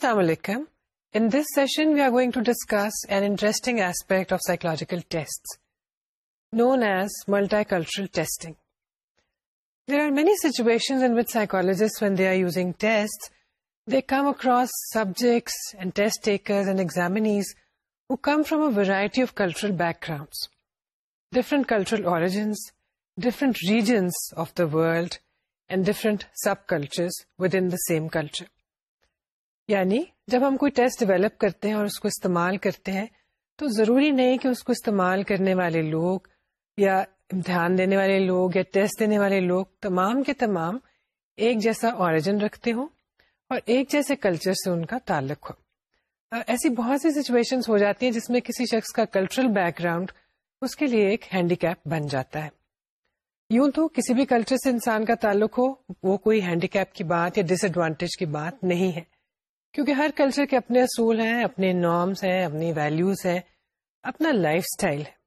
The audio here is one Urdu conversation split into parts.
Interesting aspect of testing there are many psychologist when they are test they come across subjects come from a variety of cultural backgrounds different cultural origins different regions of the world and different subcultures within the same culture یعنی جب ہم کوئی ٹیسٹ ڈیولپ کرتے ہیں اور اس کو استعمال کرتے ہیں تو ضروری نہیں کہ اس کو استعمال کرنے والے لوگ یا امتحان دینے والے لوگ یا ٹیسٹ دینے والے لوگ تمام کے تمام ایک جیسا اوریجن رکھتے ہوں اور ایک جیسے کلچر سے ان کا تعلق ہو ایسی بہت سی سچویشنز ہو جاتی ہیں جس میں کسی شخص کا کلچرل بیک گراؤنڈ اس کے لیے ایک ہینڈی کیپ بن جاتا ہے یوں تو کسی بھی کلچر سے انسان کا تعلق ہو وہ کوئی ہینڈی کیپ کی بات یا ڈس ایڈوانٹیج کی بات نہیں ہے کیونکہ ہر کلچر کے اپنے اصول ہیں اپنے نارمس ہیں اپنی ویلیوز ہیں اپنا لائف سٹائل ہے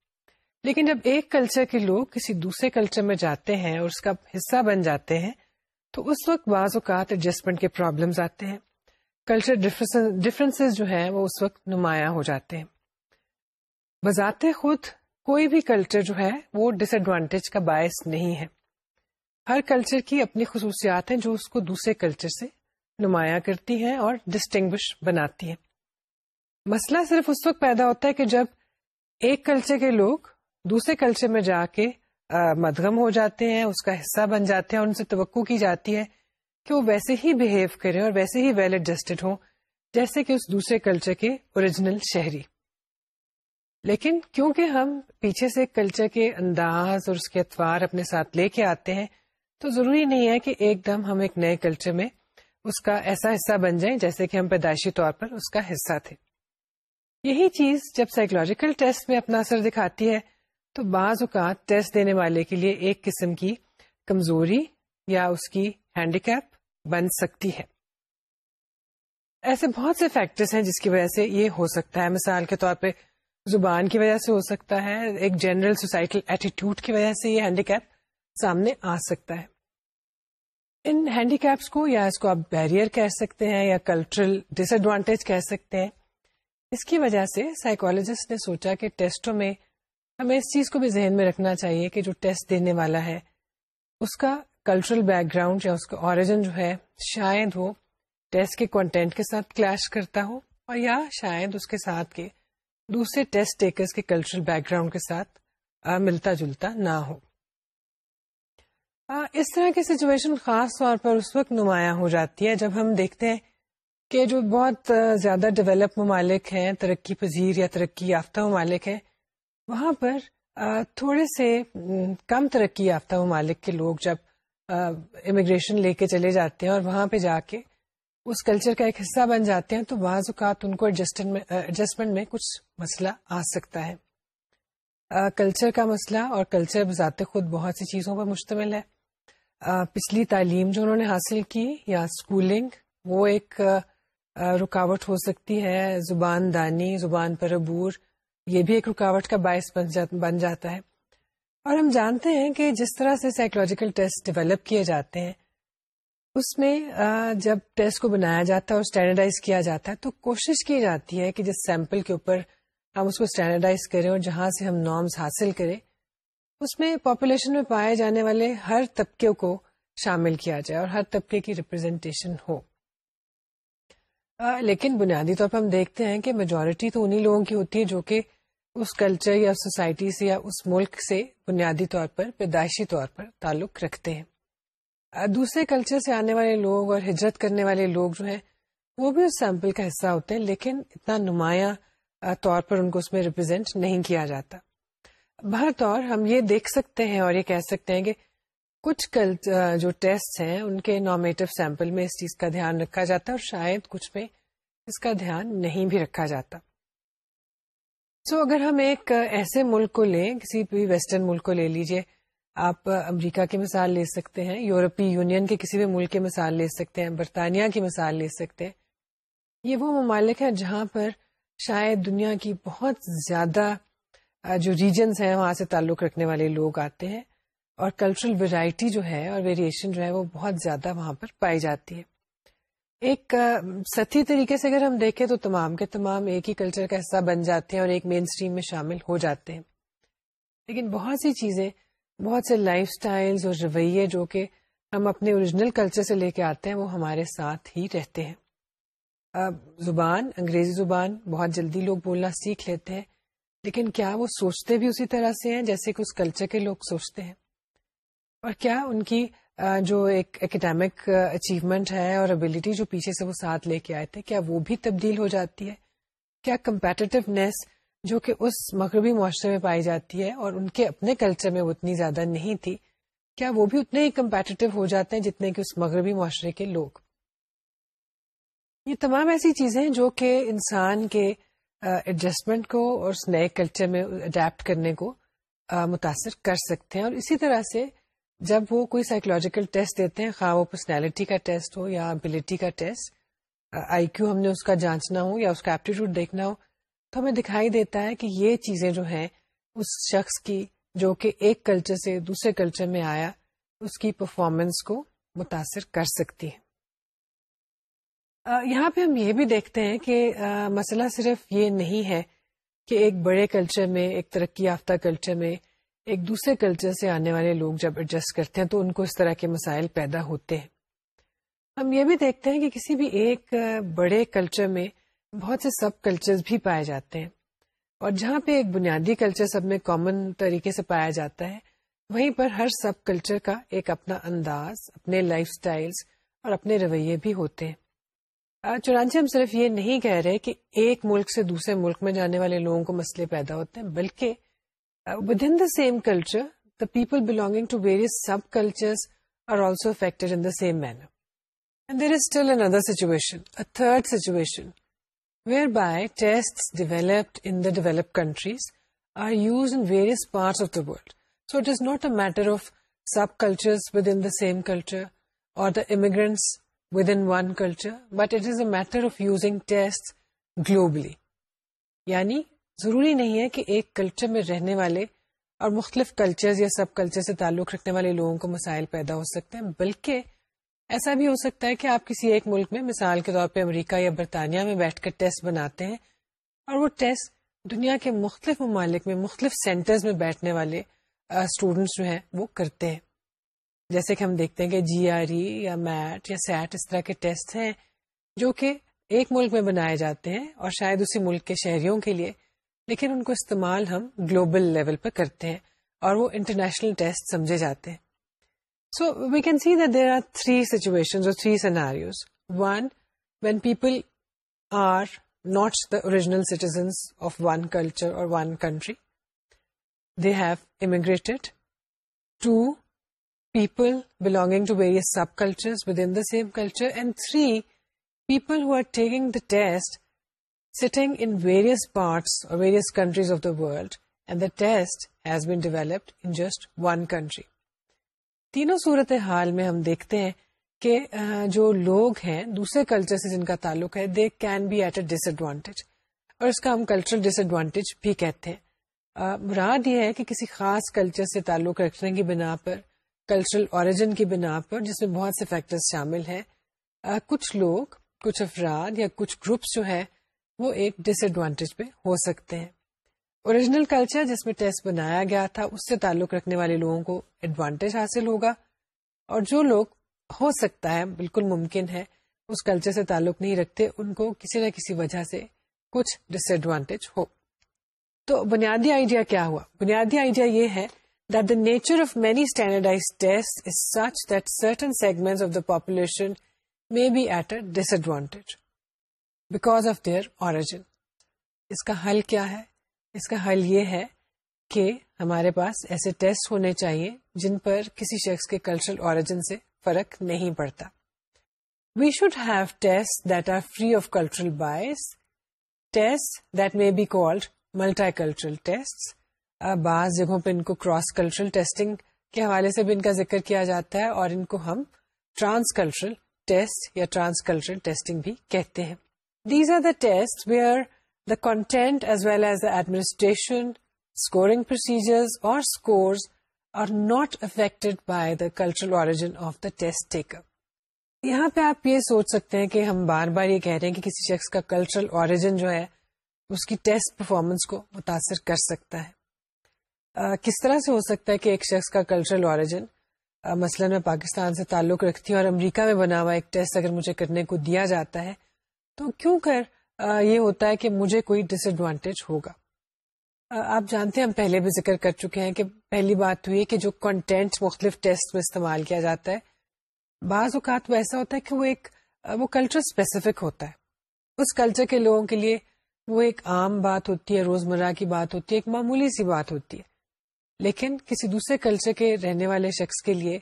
لیکن جب ایک کلچر کے لوگ کسی دوسرے کلچر میں جاتے ہیں اور اس کا حصہ بن جاتے ہیں تو اس وقت بعض اوقات ایڈجسٹمنٹ کے پرابلمز آتے ہیں کلچر ڈفرینسز جو ہیں وہ اس وقت نمایاں ہو جاتے ہیں بذات خود کوئی بھی کلچر جو ہے وہ ڈس ایڈوانٹیج کا باعث نہیں ہے ہر کلچر کی اپنی خصوصیات ہیں جو اس کو دوسرے کلچر سے نمایاں کرتی ہیں اور ڈسٹنگوش بناتی ہیں مسئلہ صرف اس وقت پیدا ہوتا ہے کہ جب ایک کلچر کے لوگ دوسرے کلچر میں جا کے مدغم ہو جاتے ہیں اس کا حصہ بن جاتے ہیں اور ان سے توقع کی جاتی ہے کہ وہ ویسے ہی بہیو کریں اور ویسے ہی ویل ایڈجسٹڈ ہوں جیسے کہ اس دوسرے کلچر کے اوریجنل شہری لیکن کیونکہ ہم پیچھے سے کلچر کے انداز اور اس کے اطوار اپنے ساتھ لے کے آتے ہیں تو ضروری نہیں ہے کہ ایک دم ہم ایک نئے کلچر میں اس کا ایسا حصہ بن جائیں جیسے کہ ہم پیدائشی طور پر اس کا حصہ تھے یہی چیز جب سائیکولوجیکل ٹیسٹ میں اپنا اثر دکھاتی ہے تو بعض اوقات ٹیسٹ دینے والے کے لیے ایک قسم کی کمزوری یا اس کی ہینڈیکیپ بن سکتی ہے ایسے بہت سے فیکٹرز ہیں جس کی وجہ سے یہ ہو سکتا ہے مثال کے طور پہ زبان کی وجہ سے ہو سکتا ہے ایک جنرل سوسائٹل ایٹیٹیوڈ کی وجہ سے یہ ہینڈیکیپ سامنے آ سکتا ہے ان ہینڈی کیپس کو یا اس کو آپ بیریئر کہہ سکتے ہیں یا کلچرل ڈس ایڈوانٹیج کہہ سکتے ہیں اس کی وجہ سے سائیکالوجسٹ نے سوچا کہ ٹیسٹوں میں ہمیں اس چیز کو بھی ذہن میں رکھنا چاہیے کہ جو ٹیسٹ دینے والا ہے اس کا کلچرل بیک گراؤنڈ یا اس کا اوریجن جو ہے شاید وہ ٹیسٹ کے کانٹینٹ کے ساتھ کلیش کرتا ہو اور یا شاید اس کے ساتھ کے دوسرے ٹیسٹ ٹیکرس کے کلچرل بیک گراؤنڈ کے ساتھ ملتا جلتا نہ ہو اس طرح کی سچویشن خاص طور پر اس وقت نمایاں ہو جاتی ہے جب ہم دیکھتے ہیں کہ جو بہت زیادہ ڈیولپ ممالک ہیں ترقی پذیر یا ترقی یافتہ ممالک ہیں وہاں پر تھوڑے سے کم ترقی یافتہ ممالک کے لوگ جب امیگریشن لے کے چلے جاتے ہیں اور وہاں پہ جا کے اس کلچر کا ایک حصہ بن جاتے ہیں تو بعض اوقات ان کو ایڈجسٹمنٹ میں کچھ مسئلہ آ سکتا ہے کلچر کا مسئلہ اور کلچر بذات خود بہت سی چیزوں پر مشتمل ہے پچھلی تعلیم جو انہوں نے حاصل کی یا اسکولنگ وہ ایک رکاوٹ ہو سکتی ہے زبان دانی زبان پر عبور یہ بھی ایک رکاوٹ کا باعث بن جاتا ہے اور ہم جانتے ہیں کہ جس طرح سے سائیکولوجیکل ٹیسٹ ڈیولپ کیے جاتے ہیں اس میں جب ٹیسٹ کو بنایا جاتا ہے اور اسٹینڈرڈائز کیا جاتا ہے تو کوشش کی جاتی ہے کہ جس سیمپل کے اوپر ہم اس کو اسٹینڈرڈائز کریں اور جہاں سے ہم نارمز حاصل کریں اس میں پاپولیشن میں پائے جانے والے ہر طبقے کو شامل کیا جائے اور ہر طبقے کی ریپرزینٹیشن ہو لیکن بنیادی طور پر ہم دیکھتے ہیں کہ میجورٹی تو انہی لوگوں کی ہوتی ہے جو کہ اس کلچر یا سوسائٹی سے یا اس ملک سے بنیادی طور پر پیدائشی طور پر تعلق رکھتے ہیں دوسرے کلچر سے آنے والے لوگ اور ہجرت کرنے والے لوگ جو ہیں وہ بھی اس سیمپل کا حصہ ہوتے ہیں لیکن اتنا نمایاں طور پر ان کو اس میں ریپرزینٹ نہیں کیا جاتا بھر طور ہم یہ دیکھ سکتے ہیں اور یہ کہہ سکتے ہیں کہ کچھ کل جو ٹیسٹ ہیں ان کے نامیٹو سیمپل میں اس چیز کا دھیان رکھا جاتا ہے اور شاید کچھ میں اس کا دھیان نہیں بھی رکھا جاتا سو so, اگر ہم ایک ایسے ملک کو لیں کسی بھی ویسٹرن ملک کو لے لیجیے آپ امریکہ کی مثال لے سکتے ہیں یورپی یونین کے کسی بھی ملک کی مثال لے سکتے ہیں برطانیہ کی مثال لے سکتے ہیں یہ وہ ممالک ہے جہاں پر شاید دنیا کی بہت زیادہ جو ریجنس ہیں وہاں سے تعلق رکھنے والے لوگ آتے ہیں اور کلچرل ویرائٹی جو ہے اور ویریشن جو ہے وہ بہت زیادہ وہاں پر پائی جاتی ہے ایک ستی طریقے سے اگر ہم دیکھیں تو تمام کے تمام ایک ہی کلچر کا حصہ بن جاتے ہیں اور ایک مین اسٹریم میں شامل ہو جاتے ہیں لیکن بہت سی چیزیں بہت سے لائف سٹائلز اور رویے جو کہ ہم اپنے اوریجنل کلچر سے لے کے آتے ہیں وہ ہمارے ساتھ ہی رہتے ہیں زبان انگریزی زبان بہت جلدی لوگ بولنا سیکھ لیتے ہیں لیکن کیا وہ سوچتے بھی اسی طرح سے ہیں جیسے کہ اس کلچر کے لوگ سوچتے ہیں اور کیا ان کی جو ایک اکیڈیمک اچیومنٹ ہے اور ابیلٹی جو پیچھے سے وہ ساتھ لے کے آئے تھے کیا وہ بھی تبدیل ہو جاتی ہے کیا کمپیٹیونیس جو کہ اس مغربی معاشرے میں پائی جاتی ہے اور ان کے اپنے کلچر میں اتنی زیادہ نہیں تھی کیا وہ بھی اتنے ہی کمپیٹیو ہو جاتے ہیں جتنے کہ اس مغربی معاشرے کے لوگ یہ تمام ایسی چیزیں جو کہ انسان کے ایڈجسٹمنٹ کو اور اس نئے کلچر میں اڈیپٹ کرنے کو متاثر کر سکتے ہیں اور اسی طرح سے جب وہ کوئی سائیکولوجیکل ٹیسٹ دیتے ہیں خواہ وہ پرسنالٹی کا ٹیسٹ ہو یا ابلیٹی کا ٹیسٹ آئی کیو ہم نے اس کا جانچنا ہو یا اس کا ایپٹیٹیوڈ دیکھنا ہو تو ہمیں دکھائی دیتا ہے کہ یہ چیزیں جو ہیں اس شخص کی جو کہ ایک کلچر سے دوسرے کلچر میں آیا اس کی پرفارمنس کو متاثر کر سکتی ہے یہاں پہ ہم یہ بھی دیکھتے ہیں کہ مسئلہ صرف یہ نہیں ہے کہ ایک بڑے کلچر میں ایک ترقی یافتہ کلچر میں ایک دوسرے کلچر سے آنے والے لوگ جب ایڈجسٹ کرتے ہیں تو ان کو اس طرح کے مسائل پیدا ہوتے ہیں ہم یہ بھی دیکھتے ہیں کہ کسی بھی ایک بڑے کلچر میں بہت سے سب کلچرز بھی پائے جاتے ہیں اور جہاں پہ ایک بنیادی کلچر سب میں کامن طریقے سے پایا جاتا ہے وہیں پر ہر سب کلچر کا ایک اپنا انداز اپنے لائف سٹائلز اور اپنے رویے بھی ہوتے ہیں چنانچہ ہم صرف یہ نہیں کہہ رہے کہ ایک ملک سے دوسرے ملک میں جانے والے لوگوں کو مسئلے پیدا ہوتے ہیں بلکہ within the same culture the people belonging to various sub are also affected in the same manner and there is still other situation third situation where by test developed in the develop countries are use in various parts of the world so it is not a matter of subculture same culture or the within one culture but it is a matter of using test globally یعنی ضروری نہیں ہے کہ ایک کلچر میں رہنے والے اور مختلف کلچرز یا سب کلچر سے تعلق رکھنے والے لوگوں کو مسائل پیدا ہو سکتے ہیں بلکہ ایسا بھی ہو سکتا ہے کہ آپ کسی ایک ملک میں مثال کے طور پہ امریکہ یا برطانیہ میں بیٹھ کر ٹیسٹ بناتے ہیں اور وہ ٹیسٹ دنیا کے مختلف ممالک میں مختلف سینٹرز میں بیٹھنے والے اسٹوڈنٹس جو ہیں وہ کرتے ہیں جیسے کہ ہم دیکھتے ہیں کہ جی آر ای یا میٹ یا سیٹ اس طرح کے ٹیسٹ ہیں جو کہ ایک ملک میں بنائے جاتے ہیں اور شاید اسی ملک کے شہریوں کے لیے لیکن ان کو استعمال ہم گلوبل لیول پر کرتے ہیں اور وہ انٹرنیشنل ٹیسٹ سمجھے جاتے ہیں so we can see there are three situation three scenarios one when people are not the original citizens of one culture or one country they have immigrated to people belonging to various subculture within the same culture and three people who are taking the test sitting in various parts or countries of the world and the test has been developed in just one country تینوں صورت حال میں ہم دیکھتے ہیں کہ جو لوگ ہیں دوسرے کلچر سے جن کا تعلق ہے they can be at a disadvantage اور اس کا ہم کلچرل ڈس ایڈوانٹیج بھی کہتے ہیں مراد یہ ہے کہ کسی خاص کلچر سے تعلق رکھنے کی بنا پر کلچرل اوریجن کی بنا پر جس میں بہت سے فیکٹرز شامل ہیں کچھ لوگ کچھ افراد یا کچھ گروپس جو ہے وہ ایک ڈس ایڈوانٹیج پہ ہو سکتے ہیں اوریجنل کلچر جس میں ٹیسٹ بنایا گیا تھا اس سے تعلق رکھنے والے لوگوں کو ایڈوانٹیج حاصل ہوگا اور جو لوگ ہو سکتا ہے بالکل ممکن ہے اس کلچر سے تعلق نہیں رکھتے ان کو کسی نہ کسی وجہ سے کچھ ڈس ایڈوانٹیج ہو تو بنیادی آئیڈیا کیا ہوا بنیادی آئیڈیا یہ ہے that the nature of many standardized tests is such that certain segments of the population may be at a disadvantage because of their origin. اس کا حل کیا ہے اس کا حل یہ ہے کہ ہمارے پاس ایسے ٹیسٹ ہونے چاہیے جن پر کسی شخص کے کلچرل اوریجن سے فرق نہیں پڑتا we should have test that are free of cultural bias test that may be called multicultural test بعض جگہوں پہ ان کو کراس کلچرل ٹیسٹنگ کے حوالے سے بھی ان کا ذکر کیا جاتا ہے اور ان کو ہم ٹرانس کلچرل ٹیسٹ یا ٹرانس کلچرل ٹیسٹنگ بھی کہتے ہیں these are the test where administration scoring اور scores are not affect by the cultural origin of the test taker یہاں پہ آپ یہ سوچ سکتے ہیں کہ ہم بار بار یہ کہہ رہے ہیں کہ کسی شخص کا کلچرل اوریجن جو ہے اس کی ٹیسٹ پرفارمنس کو متاثر کر سکتا ہے کس طرح سے ہو سکتا ہے کہ ایک شخص کا کلچرل اوریجن مثلا میں پاکستان سے تعلق رکھتی ہوں اور امریکہ میں بنا ہوا ایک ٹیسٹ اگر مجھے کرنے کو دیا جاتا ہے تو کیوں کر یہ ہوتا ہے کہ مجھے کوئی ڈس ایڈوانٹیج ہوگا آپ جانتے ہیں ہم پہلے بھی ذکر کر چکے ہیں کہ پہلی بات ہوئی کہ جو کنٹینٹ مختلف ٹیسٹ میں استعمال کیا جاتا ہے بعض اوقات وہ ایسا ہوتا ہے کہ وہ ایک وہ کلچر اسپیسیفک ہوتا ہے اس کلچر کے لوگوں کے لیے وہ ایک عام بات ہوتی ہے روزمرہ کی بات ہوتی ہے ایک معمولی سی بات ہوتی ہے لیکن کسی دوسرے کلچر کے رہنے والے شخص کے لیے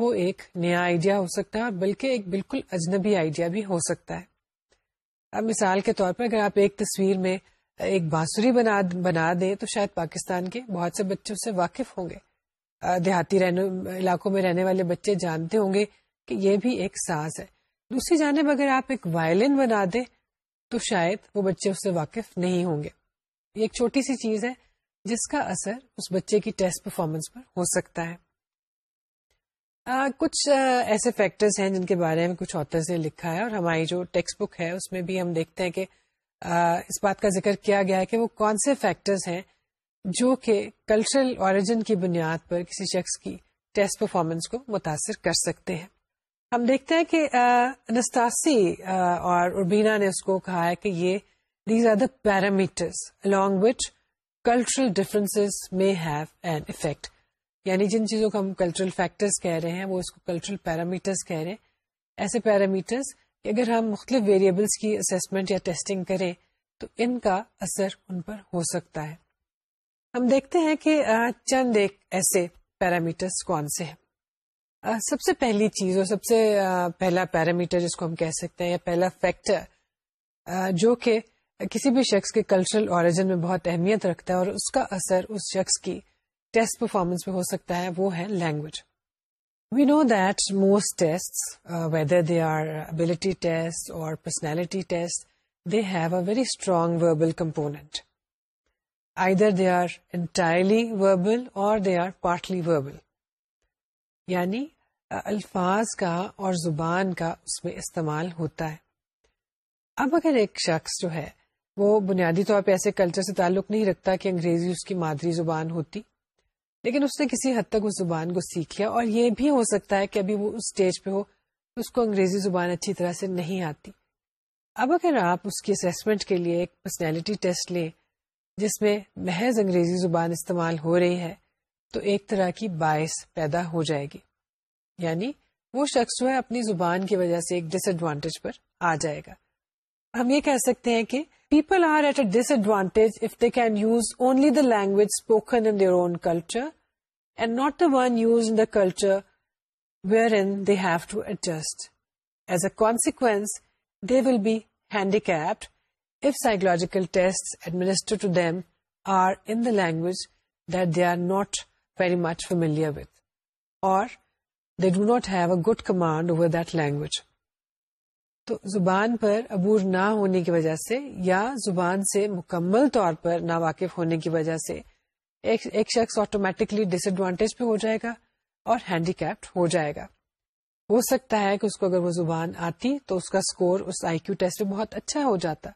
وہ ایک نیا آئیڈیا ہو سکتا ہے بلکہ ایک بالکل اجنبی آئیڈیا بھی ہو سکتا ہے اب مثال کے طور پر اگر آپ ایک تصویر میں ایک بانسری بنا بنا دیں تو شاید پاکستان کے بہت سے بچوں سے واقف ہوں گے دیہاتی علاقوں میں رہنے والے بچے جانتے ہوں گے کہ یہ بھی ایک ساز ہے دوسری جانب اگر آپ ایک وائلن بنا دیں تو شاید وہ بچے اس سے واقف نہیں ہوں گے یہ ایک چھوٹی سی چیز ہے جس کا اثر اس بچے کی ٹیسٹ پرفارمنس پر ہو سکتا ہے کچھ ایسے فیکٹرز ہیں جن کے بارے میں کچھ آترز لکھا ہے اور ہماری جو ٹیکسٹ بک ہے اس میں بھی ہم دیکھتے ہیں کہ اس بات کا ذکر کیا گیا ہے کہ وہ کون سے فیکٹرز ہیں جو کہ کلچرل اوریجن کی بنیاد پر کسی شخص کی ٹیسٹ پرفارمنس کو متاثر کر سکتے ہیں ہم دیکھتے ہیں کہ نستاسی اور اربینا نے اس کو کہا ہے کہ یہ these are the parameters along with cultural differences may have an effect یعنی جن چیزوں کو ہم کلچرل فیکٹرس کہہ رہے ہیں وہ اس کو کلچرل پیرامیٹرس کہہ رہے ہیں ایسے پیرامیٹرس اگر ہم مختلف ویریبلس کی اسسمنٹ یا ٹیسٹنگ کریں تو ان کا اثر ان پر ہو سکتا ہے ہم دیکھتے ہیں کہ چند ایک ایسے پیرامیٹرس کون سے ہیں سب سے پہلی چیز اور سب سے پہلا پیرامیٹر جس کو ہم کہہ سکتے ہیں یا پہلا فیکٹر جو کہ کسی بھی شخص کے کلچرل اوریجن میں بہت اہمیت رکھتا ہے اور اس کا اثر اس شخص کی ٹیسٹ پرفارمنس میں ہو سکتا ہے وہ ہے language we know that most test whether they are ability test or personality test they have a very strong verbal component either they are entirely verbal or they are partly verbal یعنی uh, الفاظ کا اور زبان کا اس میں استعمال ہوتا ہے اب اگر ایک شخص جو ہے وہ بنیادی طور پہ ایسے کلچر سے تعلق نہیں رکھتا کہ انگریزی اس کی مادری زبان ہوتی لیکن اس نے کسی حد تک اس زبان کو سیکھ لیا اور یہ بھی ہو سکتا ہے کہ ابھی وہ اس اسٹیج پہ ہو اس کو انگریزی زبان اچھی طرح سے نہیں آتی اب اگر آپ اس کی اسیسمنٹ کے لیے ایک پرسنالٹی ٹیسٹ لیں جس میں محض انگریزی زبان استعمال ہو رہی ہے تو ایک طرح کی باعث پیدا ہو جائے گی یعنی وہ شخص جو ہے اپنی زبان کی وجہ سے ایک ڈس ایڈوانٹیج پر آ جائے گا ہم یہ کہہ سکتے ہیں کہ people are at a disadvantage they can use only the language spoken in their own culture and not the one culture where in they will be in the language language that they are not very familiar with or they do not have a good command over that language. تو زبان پر عبور نہ ہونے کی وجہ سے یا زبان سے مکمل طور پر نا واقف ہونے کی وجہ سے ایک ایک شخص آٹومیٹکلی ڈس ایڈوانٹیج پہ ہو جائے گا اور ہینڈی کیپڈ ہو جائے گا ہو سکتا ہے کہ اس کو اگر وہ زبان آتی تو اس کا اسکور اس آئی کیو ٹیسٹ میں بہت اچھا ہو جاتا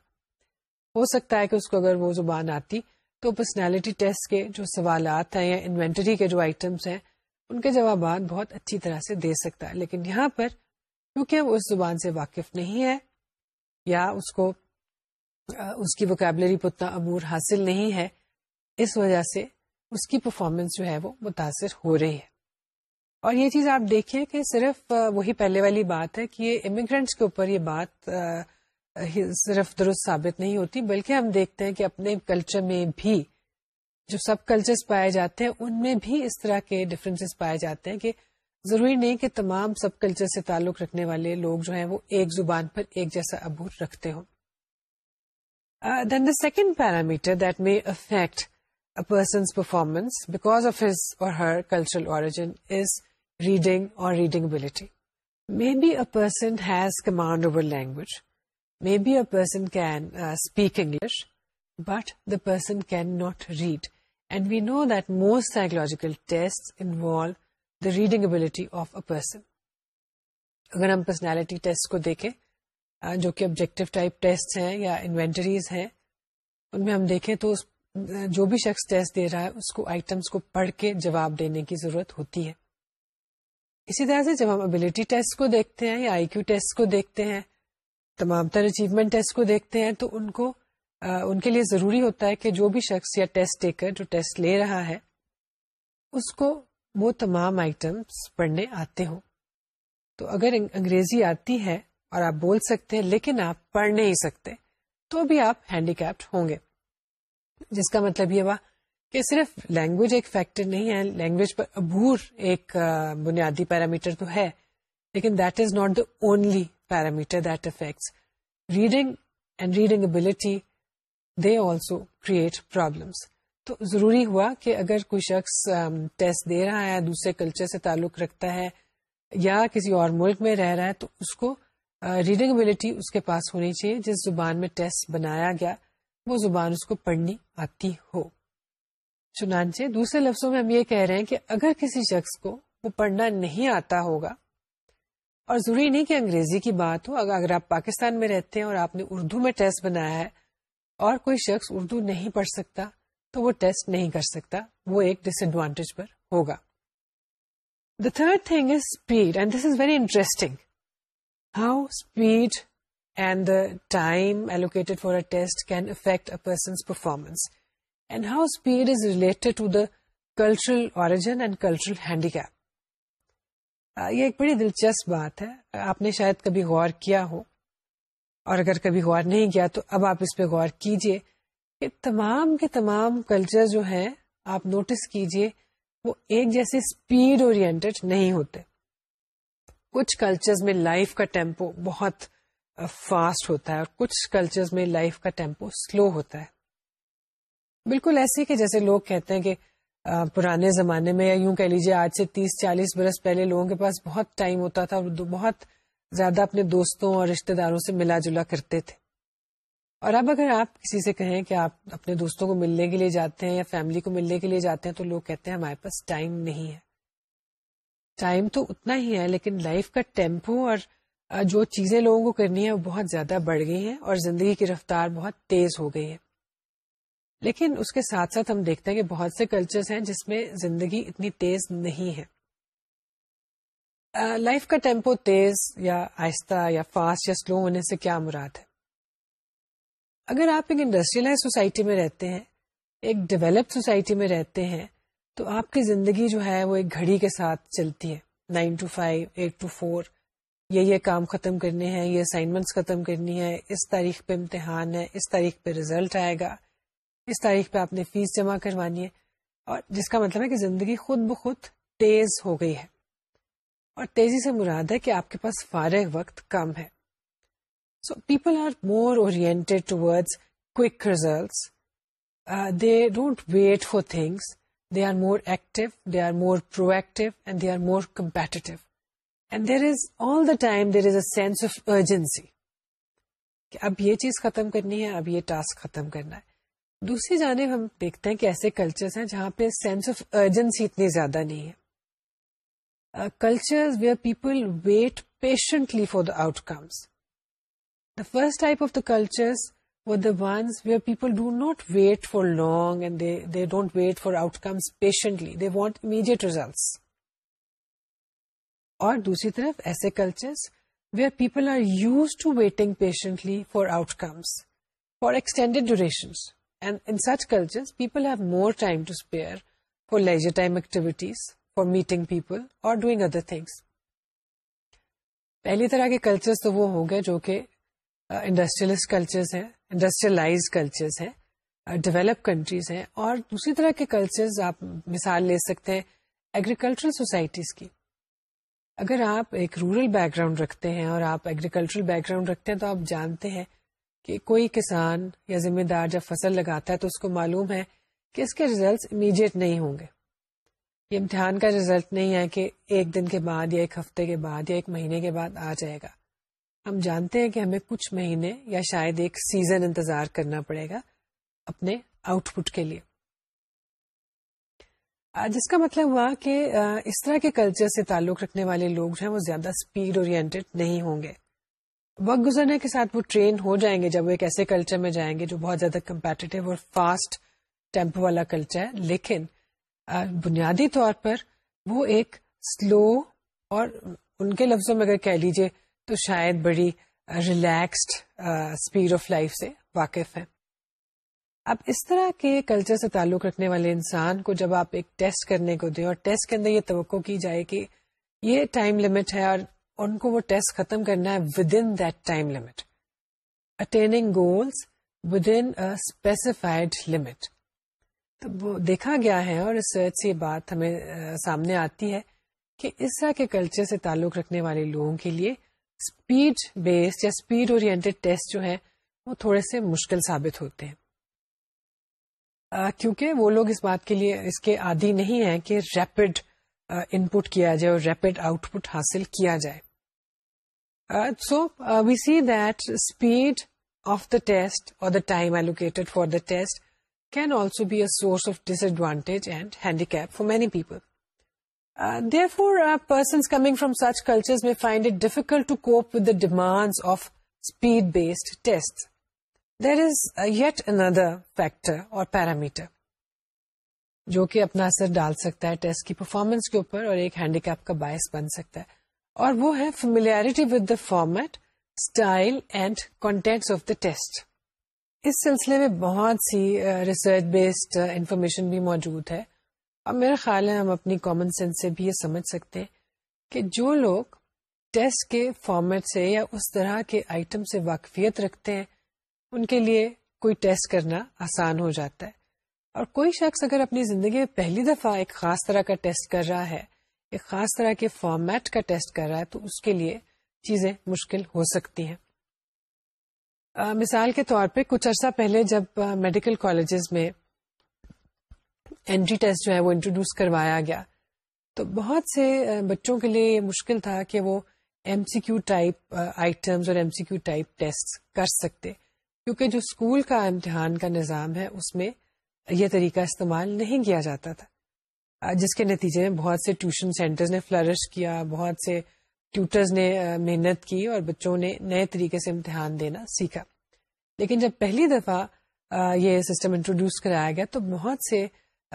ہو سکتا ہے کہ اس کو اگر وہ زبان آتی تو پرسنالٹی ٹیسٹ کے جو سوالات ہیں یا انوینٹری کے جو آئٹمس ہیں ان کے جوابات بہت اچھی طرح سے دے سکتا ہے لیکن یہاں پر کیونکہ وہ اس زبان سے واقف نہیں ہے یا اس کو اس کی وکیبلری پہ اتنا عبور حاصل نہیں ہے اس وجہ سے اس کی پرفارمنس جو ہے وہ متاثر ہو رہی ہے اور یہ چیز آپ دیکھیں کہ صرف وہی پہلے والی بات ہے کہ یہ امیگرینٹس کے اوپر یہ بات صرف درست ثابت نہیں ہوتی بلکہ ہم دیکھتے ہیں کہ اپنے کلچر میں بھی جو سب کلچرز پائے جاتے ہیں ان میں بھی اس طرح کے ڈفرینسز پائے جاتے ہیں کہ ضروری نہیں کہ تمام سب کلچر سے تعلق رکھنے والے لوگ جو ہیں وہ ایک زبان پر ایک جیسا عبور رکھتے ہوں then the second parameter that may affect person's performance because of his or her cultural origin is reading or reading ability maybe a person has command over language maybe a person can speak English but the person can not read and we know that most psychological test involve the reading ability of a person اگر ہم پرسنالٹی ٹیسٹ کو دیکھیں جو کہ آبجیکٹو ٹائپ ٹیسٹ ہیں یا انوینٹریز ہیں ان میں ہم دیکھیں تو جو بھی شخص ٹیسٹ دے رہا ہے اس کو آئٹمس کو پڑھ کے جواب دینے کی ضرورت ہوتی ہے اسی طرح سے جب ہم ابلیٹی ٹیسٹ کو دیکھتے ہیں یا آئی کیو ٹیسٹ کو دیکھتے ہیں تمام تر اچیومنٹ ٹیسٹ کو دیکھتے ہیں تو ان کو ان کے لیے ضروری ہوتا ہے کہ جو بھی شخص یا ٹیسٹ ٹیکر جو ٹیسٹ لے رہا ہے اس کو وہ تمام آئٹمس پڑھنے آتے ہوں تو اگر انگریزی آتی ہے اور آپ بول سکتے ہیں لیکن آپ پڑھ نہیں سکتے تو بھی آپ ہینڈیکپڈ ہوں گے جس کا مطلب یہ ہوا کہ صرف لینگویج ایک فیکٹر نہیں ہے لینگویج پر ابور ایک بنیادی پیرامیٹر تو ہے لیکن that is not the only parameter that affects reading and reading ability they also create problems تو ضروری ہوا کہ اگر کوئی شخص ٹیسٹ دے رہا ہے دوسرے کلچر سے تعلق رکھتا ہے یا کسی اور ملک میں رہ رہا ہے تو اس کو ریڈنگ ابلٹی اس کے پاس ہونی چاہیے جس زبان میں ٹیسٹ بنایا گیا وہ زبان اس کو پڑھنی آتی ہو چنانچہ دوسرے لفظوں میں ہم یہ کہہ رہے ہیں کہ اگر کسی شخص کو وہ پڑھنا نہیں آتا ہوگا اور ضروری نہیں کہ انگریزی کی بات ہو اگر اگر آپ پاکستان میں رہتے ہیں اور آپ نے اردو میں ٹیسٹ بنایا ہے اور کوئی شخص اردو نہیں پڑھ سکتا تو وہ ٹیسٹ نہیں کر سکتا وہ ایک ڈس ایڈوانٹیج پر ہوگا the third thing is speed and this is very interesting how speed and the time allocate for affect a performance and how speed is related to the cultural origin and cultural handicap یہ ایک بڑی دلچسپ بات ہے آپ نے شاید کبھی غور کیا ہو اور اگر کبھی غور نہیں کیا تو اب آپ اس پہ غور کیجیے تمام کے تمام کلچر جو ہیں آپ نوٹس کیجئے وہ ایک جیسے اسپیڈ اورینٹڈ نہیں ہوتے کچھ کلچرز میں لائف کا ٹیمپو بہت فاسٹ ہوتا ہے اور کچھ کلچر میں لائف کا ٹیمپو سلو ہوتا ہے بالکل ایسے کہ جیسے لوگ کہتے ہیں کہ پرانے زمانے میں یا یوں کہہ لیجیے آج سے تیس چالیس برس پہلے لوگوں کے پاس بہت ٹائم ہوتا تھا اور بہت زیادہ اپنے دوستوں اور رشتے داروں سے ملا جلا کرتے تھے اور اب اگر آپ کسی سے کہیں کہ آپ اپنے دوستوں کو ملنے کے لیے جاتے ہیں یا فیملی کو ملنے کے لیے جاتے ہیں تو لوگ کہتے ہیں ہمارے پاس ٹائم نہیں ہے ٹائم تو اتنا ہی ہے لیکن لائف کا ٹیمپو اور جو چیزیں لوگوں کو کرنی ہے وہ بہت زیادہ بڑھ گئی ہیں اور زندگی کی رفتار بہت تیز ہو گئی ہے لیکن اس کے ساتھ ساتھ ہم دیکھتے ہیں کہ بہت سے کلچرز ہیں جس میں زندگی اتنی تیز نہیں ہے لائف کا ٹیمپو تیز یا آہستہ یا فاسٹ یا سلو ہونے سے کیا مراد ہے اگر آپ ایک انڈسٹریلائز سوسائٹی میں رہتے ہیں ایک ڈیولپ سوسائٹی میں رہتے ہیں تو آپ کی زندگی جو ہے وہ ایک گھڑی کے ساتھ چلتی ہے nine to five eight to four یہ یہ کام ختم کرنے ہیں یہ اسائنمنٹس ختم کرنی ہے اس تاریخ پہ امتحان ہے اس تاریخ پہ رزلٹ آئے گا اس تاریخ پہ آپ نے فیس جمع کروانی ہے اور جس کا مطلب ہے کہ زندگی خود بخود تیز ہو گئی ہے اور تیزی سے مراد ہے کہ آپ کے پاس فارغ وقت کم ہے so people are more oriented towards toward results they don't wait for things they are more active they are more proactive and they are more competitive and there is all the time there is a sense of urgency کہ اب یہ چیز ختم کرنی ہے اب یہ ٹاسک ختم کرنا ہے دوسری جانب ہم دیکھتے ہیں کہ ایسے کلچرس ہیں جہاں پہ سینس آف ارجنسی اتنی زیادہ نہیں ہے culture where people wait patiently for the outcomes the first type of the cultures was we are people do not wait for long and wait for outcomes patiently they وانسری طرف ایسے cultures we are people are use to waiting patiently for outcomes for extended durations and cultures people have more time to spare for leisure time activities for meeting people or doing other things پہلی طرح کے کلچرس تو وہ ہوں گے جو کہ انڈسٹریلس کلچرز ہیں انڈسٹریلائز کلچرز ہیں ڈیولپ uh, کنٹریز ہیں اور دوسری طرح کے کلچرز آپ مثال لے سکتے ہیں ایگریکلچرل سوسائٹیز کی اگر آپ ایک رورل بیک گراؤنڈ رکھتے ہیں اور آپ ایگریکلچرل بیک گراؤنڈ رکھتے ہیں تو آپ جانتے ہیں کہ کوئی کسان یا ذمہ دار جب فصل لگاتا ہے تو اس کو معلوم ہے کہ اس کے ریزلٹس امیجیٹ نہیں ہوں گے یہ امتحان کا رزلٹ نہیں ہے کہ ایک دن کے بعد یا ایک ہفتے کے بعد یا ایک مہینے کے بعد آ جائے گا ہم جانتے ہیں کہ ہمیں کچھ مہینے یا شاید ایک سیزن انتظار کرنا پڑے گا اپنے آؤٹ پٹ کے لیے جس کا مطلب ہوا کہ اس طرح کے کلچر سے تعلق رکھنے والے لوگ جو ہیں وہ زیادہ اسپیڈ اورینٹیڈ نہیں ہوں گے وقت گزرنے کے ساتھ وہ ٹرین ہو جائیں گے جب وہ ایک ایسے کلچر میں جائیں گے جو بہت زیادہ کمپیٹیو اور فاسٹ ٹیمپو والا کلچر ہے لیکن بنیادی طور پر وہ ایک سلو اور ان کے لفظوں میں اگر کہہ لیجیے تو شاید بڑی ریلیکسڈ اسپیڈ آف لائف سے واقف ہیں اب اس طرح کے کلچر سے تعلق رکھنے والے انسان کو جب آپ ایک ٹیسٹ کرنے کو دیں اور ٹیسٹ کے اندر یہ توقع کی جائے کہ یہ ٹائم لمٹ ہے اور ان کو وہ ٹیسٹ ختم کرنا ہے within time limit attaining goals with infinite limit تو وہ دیکھا گیا ہے اور ریسرچ سے یہ بات ہمیں سامنے آتی ہے کہ اس طرح کے کلچر سے تعلق رکھنے والے لوگوں کے لیے اسپیڈ بیسڈ یا اسپیڈ اور ٹیسٹ جو ہیں وہ تھوڑے سے مشکل ثابت ہوتے ہیں کیونکہ وہ لوگ اس بات کے لیے اس کے عادی نہیں ہیں کہ ریپڈ ان پٹ کیا جائے اور ریپڈ آؤٹ پٹ حاصل کیا جائے so we see that speed of the test or the time allocated for the test can also be a source of disadvantage and handicap for many people there for persons from such culture may find it difficult to cope و demand of speed based test there is yet another factor or parameter جو کہ اپنا اثر ڈال سکتا ہے ٹیسٹ کی پرفارمنس کے اوپر اور ایک ہینڈی کیپ کا باعث بن سکتا ہے اور وہ ہے familiarity with the format style and contents of the test اس سلسلے میں بہت سی ریسرچ بیسڈ انفارمیشن بھی موجود ہے اب میرا خیال ہے ہم اپنی کامن سینس سے بھی یہ سمجھ سکتے ہیں کہ جو لوگ ٹیسٹ کے فارمیٹ سے یا اس طرح کے آئٹم سے واقفیت رکھتے ہیں ان کے لیے کوئی ٹیسٹ کرنا آسان ہو جاتا ہے اور کوئی شخص اگر اپنی زندگی میں پہلی دفعہ ایک خاص طرح کا ٹیسٹ کر رہا ہے ایک خاص طرح کے فارمیٹ کا ٹیسٹ کر رہا ہے تو اس کے لیے چیزیں مشکل ہو سکتی ہیں مثال کے طور پہ کچھ عرصہ پہلے جب میڈیکل کالجز میں اینٹری جی ٹیسٹ جو ہے وہ انٹروڈیوس کروایا گیا تو بہت سے بچوں کے لیے مشکل تھا کہ وہ M C Q type items اور M C Q type test کر سکتے کیونکہ جو اسکول کا امتحان کا نظام ہے اس میں یہ طریقہ استعمال نہیں کیا جاتا تھا جس کے نتیجے میں بہت سے ٹیوشن سینٹرز نے فلرش کیا بہت سے ٹیوٹرز نے محنت کی اور بچوں نے نئے طریقے سے امتحان دینا سیکھا لیکن جب پہلی دفعہ یہ سسٹم انٹروڈیوس کرایا گیا تو بہت سے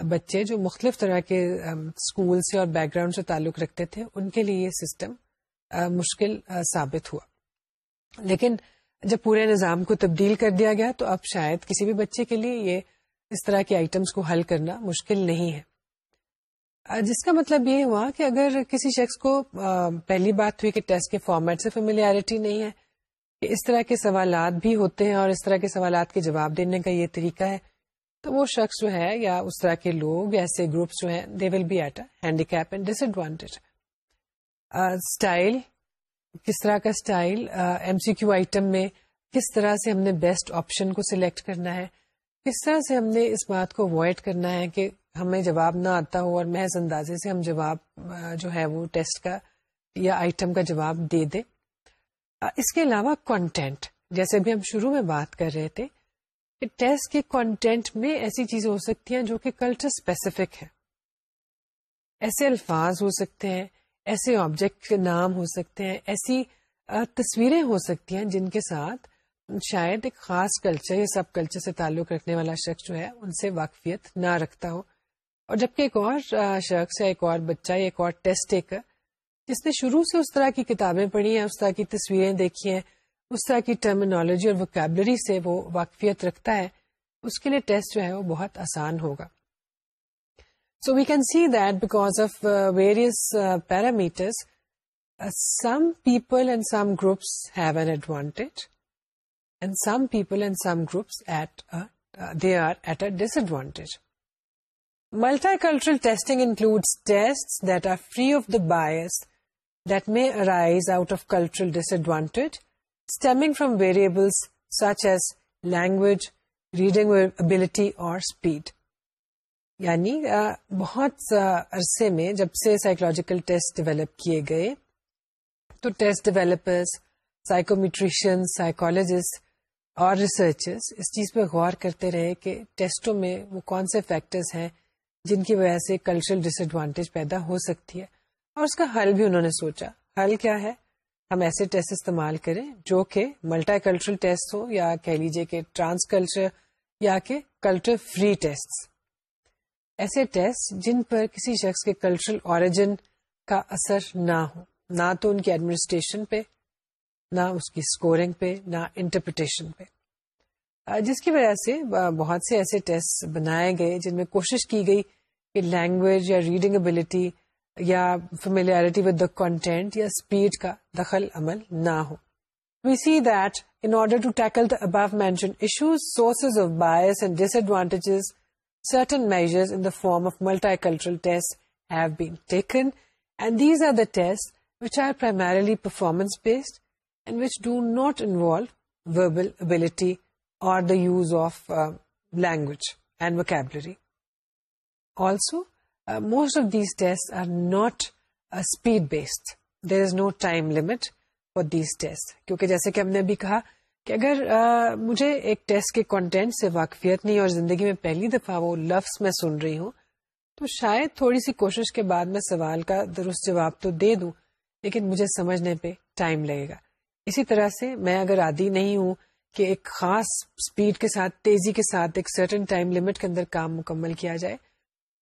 بچے جو مختلف طرح کے اسکول سے اور بیک گراؤنڈ سے تعلق رکھتے تھے ان کے لیے یہ سسٹم مشکل ثابت ہوا لیکن جب پورے نظام کو تبدیل کر دیا گیا تو اب شاید کسی بھی بچے کے لیے یہ اس طرح کے آئٹمس کو حل کرنا مشکل نہیں ہے جس کا مطلب یہ ہوا کہ اگر کسی شخص کو پہلی بات ہوئی کہ ٹیسٹ کے فارمیٹ سے سملیرٹی نہیں ہے کہ اس طرح کے سوالات بھی ہوتے ہیں اور اس طرح کے سوالات کے جواب دینے کا یہ طریقہ ہے تو وہ شخص جو ہے یا اس طرح کے لوگ ایسے گروپس جو ہیں they will be at handicap and disadvantage style کس طرح کا style M C Q item میں کس طرح سے ہم نے بیسٹ آپشن کو سلیکٹ کرنا ہے کس طرح سے ہم نے اس بات کو اوائڈ کرنا ہے کہ ہمیں جواب نہ آتا ہو اور محض اندازے سے ہم جواب جو ہے وہ ٹیسٹ کا یا آئٹم کا جواب دے دیں اس کے علاوہ کانٹینٹ جیسے بھی ہم شروع میں بات کر رہے تھے ٹیسٹ کے کانٹینٹ میں ایسی چیزیں ہو سکتی ہیں جو کہ کلچر اسپیسیفک ہے ایسے الفاظ ہو سکتے ہیں ایسے آبجیکٹ کے نام ہو سکتے ہیں ایسی تصویریں ہو سکتی ہیں جن کے ساتھ شاید ایک خاص کلچر یا سب کلچر سے تعلق رکھنے والا شخص جو ہے ان سے واقفیت نہ رکھتا ہو اور جبکہ ایک اور شخص یا ایک اور بچہ یا ایک اور ٹیسٹ ایک جس نے شروع سے اس طرح کی کتابیں پڑھی ہیں اس طرح کی تصویریں دیکھی ہیں اس طرح کی ٹرمینالوجی اور وکیبلری سے وہ واقفیت رکھتا ہے اس کے لیے ٹیسٹ جو ہے وہ بہت آسان ہوگا so we can see that because of various parameters some people and some groups have an advantage and and some some people groups at they are at a disadvantage multicultural testing include that are free of the bias that may arise out of cultural disadvantage stemming from variables such as language reading ability or speed یعنی بہت عرصے میں جب سے سائیکولوجیکل ٹیسٹ ڈیولپ کیے گئے تو ٹیسٹ ڈیویلپرس سائیکومیٹریشین سائیکولوجسٹ اور ریسرچرس اس چیز پہ غور کرتے رہے کہ ٹیسٹوں میں وہ کون سے فیکٹرس ہیں جن کی وجہ سے کلچرل ڈس ایڈوانٹیج پیدا ہو سکتی ہے اور اس کا حل بھی انہوں نے سوچا حل کیا ہے ہم ایسے ٹیسٹ استعمال کریں جو کہ ملٹا کلچرل ٹیسٹ ہوں یا کہہ لیجیے کہ ٹرانس کلچر یا کہ کلچر فری ٹیسٹ ایسے ٹیسٹ جن پر کسی شخص کے کلچرل اوریجن کا اثر نہ ہو نہ تو ان کی ایڈمنسٹریشن پہ نہ اس کی اسکورنگ پہ نہ انٹرپریٹیشن پہ جس کی وجہ سے بہت سے ایسے ٹیسٹ بنائے گئے جن میں کوشش کی گئی کہ لینگویج یا ریڈنگ ابلٹی یا یا ود دا اسپیڈ کا دخل عمل نہ ہو we see that in order to tackle the above mentioned the form of multicultural performance based not ability or most of these test are not speed based there is no time limit for these test کیونکہ جیسے کہ ہم نے ابھی کہا کہ اگر uh, مجھے ایک ٹیسٹ کے کانٹینٹ سے واقفیت نہیں اور زندگی میں پہلی دفعہ وہ لفظ میں سن رہی ہوں تو شاید تھوڑی سی کوشش کے بعد میں سوال کا درست جواب تو دے دوں لیکن مجھے سمجھنے پہ ٹائم لگے گا اسی طرح سے میں اگر عادی نہیں ہوں کہ ایک خاص اسپیڈ کے ساتھ تیزی کے ساتھ ایک سرٹن ٹائم لمٹ کے اندر کام مکمل کیا جائے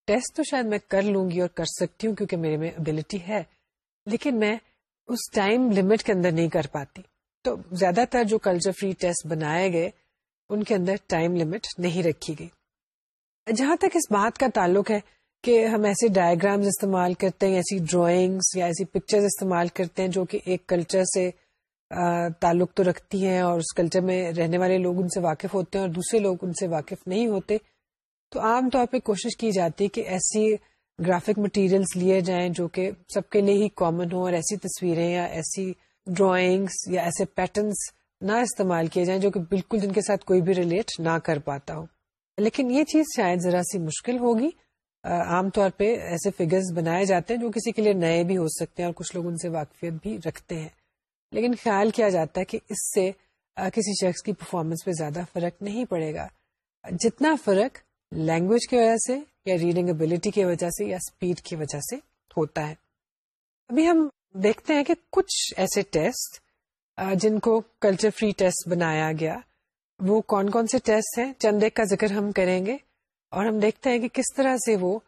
ٹیسٹ تو شاید میں کر لوں گی اور کر سکتی ہوں کیونکہ میرے میں ابلٹی ہے لیکن میں اس ٹائم لمٹ کے اندر نہیں کر پاتی تو زیادہ تر جو کلچر فری ٹیسٹ بنائے گئے ان کے اندر ٹائم لمٹ نہیں رکھی گئی جہاں تک اس بات کا تعلق ہے کہ ہم ایسے ڈائیگرامز استعمال کرتے ہیں ایسی ڈرائنگس یا ایسی پکچرز استعمال کرتے ہیں جو کہ ایک کلچر سے تعلق تو رکھتی ہیں اور اس کلچر میں رہنے والے لوگ ان سے واقف ہوتے ہیں اور دوسرے لوگ ان سے واقف نہیں ہوتے تو عام طور پہ کوشش کی جاتی ہے کہ ایسی گرافک مٹیریلس لیے جائیں جو کہ سب کے لیے ہی کامن ہو اور ایسی تصویریں یا ایسی ڈرائنگس یا ایسے پیٹرنس نہ استعمال کیے جائیں جو کہ بالکل جن کے ساتھ کوئی بھی ریلیٹ نہ کر پاتا ہو لیکن یہ چیز شاید ذرا سی مشکل ہوگی عام طور پہ ایسے فگرز بنائے جاتے ہیں جو کسی کے لیے نئے بھی ہو سکتے ہیں اور کچھ لوگ ان سے واقفیت بھی رکھتے ہیں لیکن خیال کیا جاتا ہے کہ اس سے کسی شخص کی پرفارمنس پہ زیادہ فرق نہیں پڑے گا جتنا فرق لینگویج کی وجہ سے یا ریڈنگ ابلٹی کی وجہ سے یا اسپیڈ کی وجہ سے ہوتا ہے ابھی ہم دیکھتے ہیں کہ کچھ ایسے ٹیسٹ جن کو کلچر فری ٹیسٹ بنایا گیا وہ کون کون سے ٹیسٹ ہیں چند ایک کا ذکر ہم کریں گے اور ہم دیکھتے ہیں کہ کس طرح سے وہ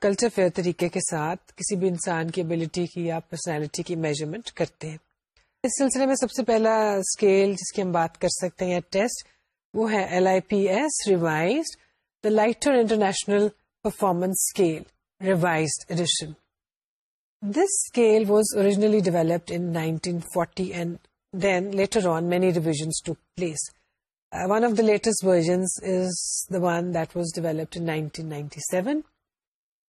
کلچر فیئر طریقے کے ساتھ کسی بھی انسان کی ابلیٹی کی یا پرسنالٹی کی میجرمنٹ کرتے ہیں اس سلسلے میں سب سے پہلا اسکیل جس کی ہم بات کر سکتے ہیں یا ٹیسٹ وہ ہے L I P S revised the Leiter International Performance Scale, Revised Edition. This scale was originally developed in 1940, and then later on many revisions took place. Uh, one of the latest versions is the one that was developed in 1997.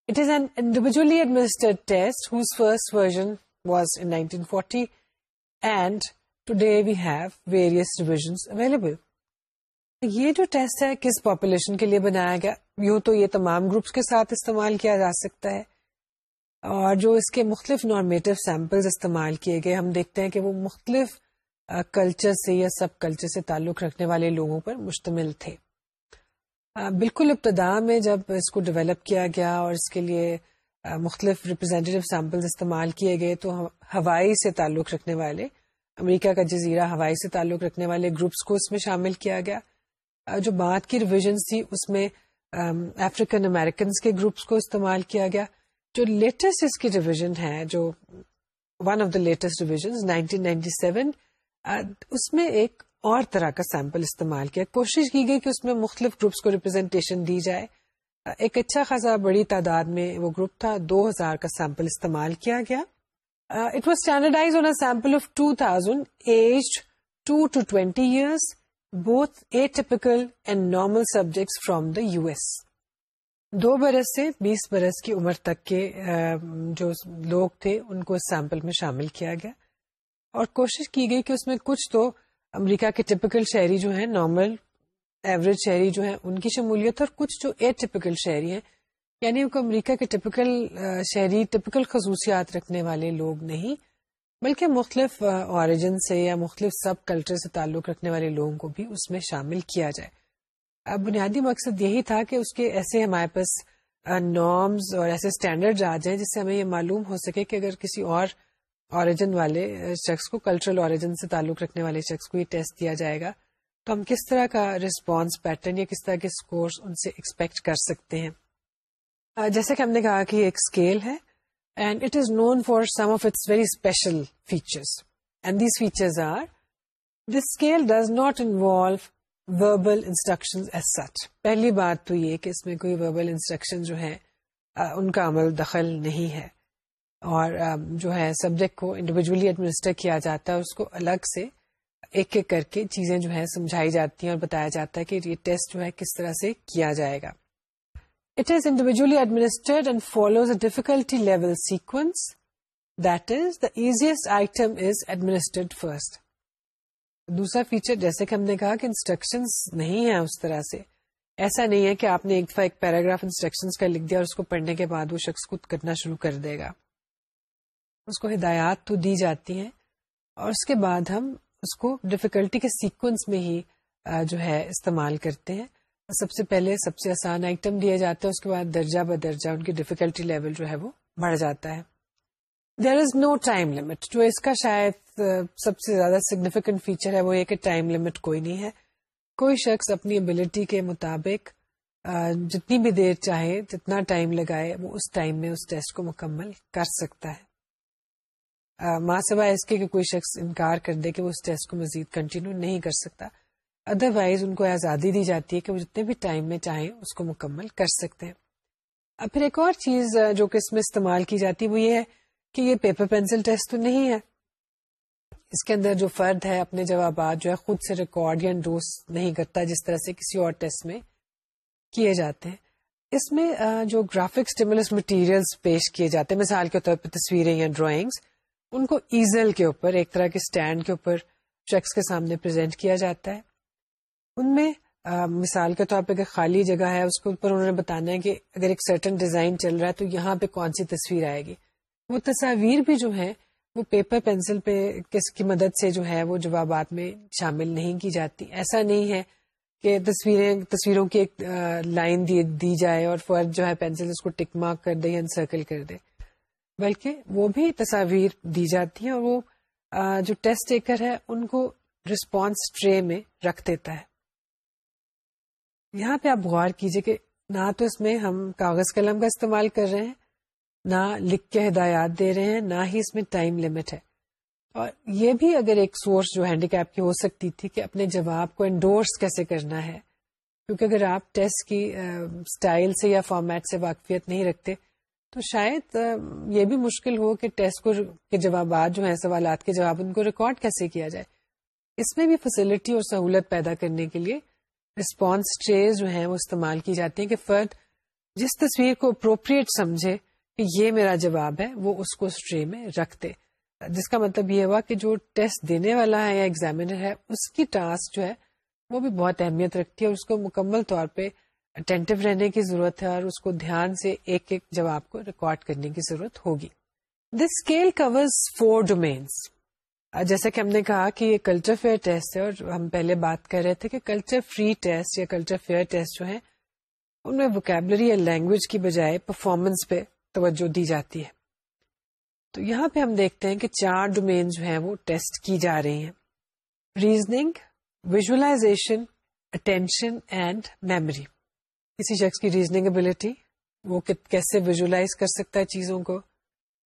It is an individually administered test whose first version was in 1940, and today we have various revisions available. یہ جو ٹیسٹ ہے کس پاپولیشن کے لیے بنایا گیا یوں تو یہ تمام گروپس کے ساتھ استعمال کیا جا سکتا ہے اور جو اس کے مختلف نارمیٹو سیمپلز استعمال کیے گئے ہم دیکھتے ہیں کہ وہ مختلف کلچر سے یا سب کلچر سے تعلق رکھنے والے لوگوں پر مشتمل تھے بالکل ابتدا میں جب اس کو ڈیولپ کیا گیا اور اس کے لیے مختلف ریپرزینٹیو سیمپلز استعمال کیے گئے تو ہوائی سے تعلق رکھنے والے امریکہ کا جزیرہ ہوائی سے تعلق رکھنے والے گروپس کو اس میں شامل کیا گیا جو بات کی ریویژنس تھی اس میں افریقن امیرکنس کے گروپس کو استعمال کیا گیا جو لیٹسٹ اس کی ریویژن ہے جو one of the latest revision seven اس میں ایک اور طرح کا سیمپل استعمال کیا کوشش کی گئی کہ اس میں مختلف گروپس کو ریپرزینٹیشن دی جائے ایک اچھا خاصا بڑی تعداد میں وہ گروپ تھا دو ہزار کا سیمپل استعمال کیا گیا it was a sample of two thousand age two to twenty years both atypical and normal subjects from the U S دو برس سے بیس برس کی عمر تک کے جو لوگ تھے ان کو اس سیمپل میں شامل کیا گیا اور کوشش کی گئی کہ اس میں کچھ تو امریکہ کے ٹپکل شہری جو ہیں نارمل ایوریج شہری جو ہیں ان کی شمولیت اور کچھ جو اے ٹیپکل شہری ہیں یعنی ان کو امریکہ کے ٹپکل شہری ٹپکل خصوصیات رکھنے والے لوگ نہیں بلکہ مختلف اوریجن سے یا مختلف سب کلچر سے تعلق رکھنے والے لوگوں کو بھی اس میں شامل کیا جائے اب بنیادی مقصد یہی تھا کہ اس کے ایسے ہمارے پاس نارمز اور ایسے اسٹینڈرڈ آ جائیں جس سے ہمیں یہ معلوم ہو سکے کہ اگر کسی اور اوریجن والے شخص کو کلچرل اوریجن سے تعلق رکھنے والے شخص کو یہ ٹیسٹ دیا جائے گا تو ہم کس طرح کا رسپانس پیٹرن یا کس طرح کے اسکورس ان سے ایکسپیکٹ کر سکتے ہیں جیسے کہ ہم نے کہا کہ ایک اسکیل ہے and it is known for some of its very special features and these features are this scale does not involve verbal instruction as such پہلی بات تو یہ کہ اس میں کوئی وربل انسٹرکشن جو ہے ان کا عمل دخل نہیں ہے اور جو ہے سبجیکٹ کو انڈیویجلی ایڈمنسٹر کیا جاتا ہے اس کو الگ سے ایک ایک کر کے چیزیں جو ہے سمجھائی جاتی ہیں اور بتایا جاتا ہے کہ یہ ٹیسٹ جو ہے کس طرح سے کیا جائے گا it is sequence. Difficulty level the easiest item is administered first دوسرا فیچر جیسے کہ ہم نے کہا کہ انسٹرکشن نہیں ہے اس طرح سے ایسا نہیں ہے کہ آپ نے ایک دفعہ ایک پیراگراف انسٹرکشن کا لکھ دیا اور اس کو پڑھنے کے بعد وہ شخص خود کرنا شروع کر دے گا اس کو ہدایات تو دی جاتی ہیں اور اس کے بعد ہم اس کو ڈفیکلٹی کے سیکوینس میں ہی جو ہے استعمال کرتے ہیں سب سے پہلے سب سے آسان آئٹم دیا جاتا ہے اس کے بعد درجہ بدرجہ ان کی ڈیفیکلٹی لیول جو ہے وہ بڑھ جاتا ہے there is no time limit جو اس کا شاید سب سے زیادہ سگنیفیکینٹ فیچر ہے وہ یہ کہ ٹائم لمٹ کوئی نہیں ہے کوئی شخص اپنی ابلٹی کے مطابق جتنی بھی دیر چاہے جتنا ٹائم لگائے وہ اس ٹائم میں اس ٹیسٹ کو مکمل کر سکتا ہے ماں سوائے اس کے کہ کوئی شخص انکار کر دے کہ وہ اس ٹیسٹ کو مزید کنٹینیو نہیں کر سکتا ادر وائز ان کو آزادی دی جاتی ہے کہ وہ جتنے بھی ٹائم میں چاہیں اس کو مکمل کر سکتے ہیں اب پھر ایک اور چیز جو کہ اس میں استعمال کی جاتی ہے وہ یہ ہے کہ یہ پیپر پینسل ٹیسٹ تو نہیں ہے اس کے اندر جو فرد ہے اپنے جوابات جو ہے خود سے ریکارڈ یا انڈوس نہیں کرتا جس طرح سے کسی اور ٹیسٹ میں کیے جاتے ہیں اس میں جو گرافک اسٹیملس مٹیریلس پیش کیے جاتے ہیں مثال کے طور پر تصویریں یا ڈرائنگس ان کو ایزل کے اوپر ایک طرح کے اسٹینڈ کے اوپر شخص کے سامنے پرزینٹ کیا جاتا ہے ان میں آ, مثال کے طور پہ اگر خالی جگہ ہے اس کے اوپر انہوں نے بتانا ہے کہ اگر ایک سرٹن ڈیزائن چل رہا ہے تو یہاں پہ کون سی تصویر آئے گی وہ تصاویر بھی جو ہے وہ پیپر پینسل پہ کس کی مدد سے جو ہے وہ جوابات میں شامل نہیں کی جاتی ایسا نہیں ہے کہ تصویریں تصویروں کی ایک لائن دی دی جائے اور فرد جو ہے پینسل اس کو ٹک مارک کر دے یا انسرکل کر دے بلکہ وہ بھی تصاویر دی جاتی ہیں اور وہ آ, جو ٹیسٹ ٹیکر ہے ان کو رسپانس ٹرے میں رکھ دیتا ہے یہاں پہ آپ غور کیجیے کہ نہ تو اس میں ہم کاغذ قلم کا استعمال کر رہے ہیں نہ لکھ کے ہدایات دے رہے ہیں نہ ہی اس میں ٹائم لمٹ ہے اور یہ بھی اگر ایک سورس جو ہینڈیکیپ کی ہو سکتی تھی کہ اپنے جواب کو انڈورس کیسے کرنا ہے کیونکہ اگر آپ ٹیسٹ کی اسٹائل سے یا فارمیٹ سے واقفیت نہیں رکھتے تو شاید یہ بھی مشکل ہو کہ ٹیسٹ کے جوابات جو ہیں سوالات کے جواب ان کو ریکارڈ کیسے کیا جائے اس میں بھی فیسلٹی اور سہولت پیدا کرنے کے لیے رسپانس رسپانسٹریز جو ہیں وہ استعمال کی جاتی ہیں کہ فرد جس تصویر کو اپروپریٹ سمجھے کہ یہ میرا جواب ہے وہ اس کو اسٹری میں رکھتے جس کا مطلب یہ ہوا کہ جو ٹیسٹ دینے والا ہے یا ایگزامینر ہے اس کی ٹاسک جو ہے وہ بھی بہت اہمیت رکھتی ہے اور اس کو مکمل طور پہ اٹینٹو رہنے کی ضرورت ہے اور اس کو دھیان سے ایک ایک جواب کو ریکارڈ کرنے کی ضرورت ہوگی this scale covers four domains جیسا کہ ہم نے کہا کہ یہ کلچر فیئر ٹیسٹ ہے اور ہم پہلے بات کر رہے تھے کہ کلچر فری ٹیسٹ یا کلچر فیئر ٹیسٹ جو ہیں ان میں ووکیبلری یا لینگویج کی بجائے پرفارمنس پہ توجہ دی جاتی ہے تو یہاں پہ ہم دیکھتے ہیں کہ چار ڈومین جو ہیں وہ ٹیسٹ کی جا رہی ہیں reasoning visualization attention and memory کسی شخص کی ریزننگ ابلٹی وہ کیسے ویژولاز کر سکتا ہے چیزوں کو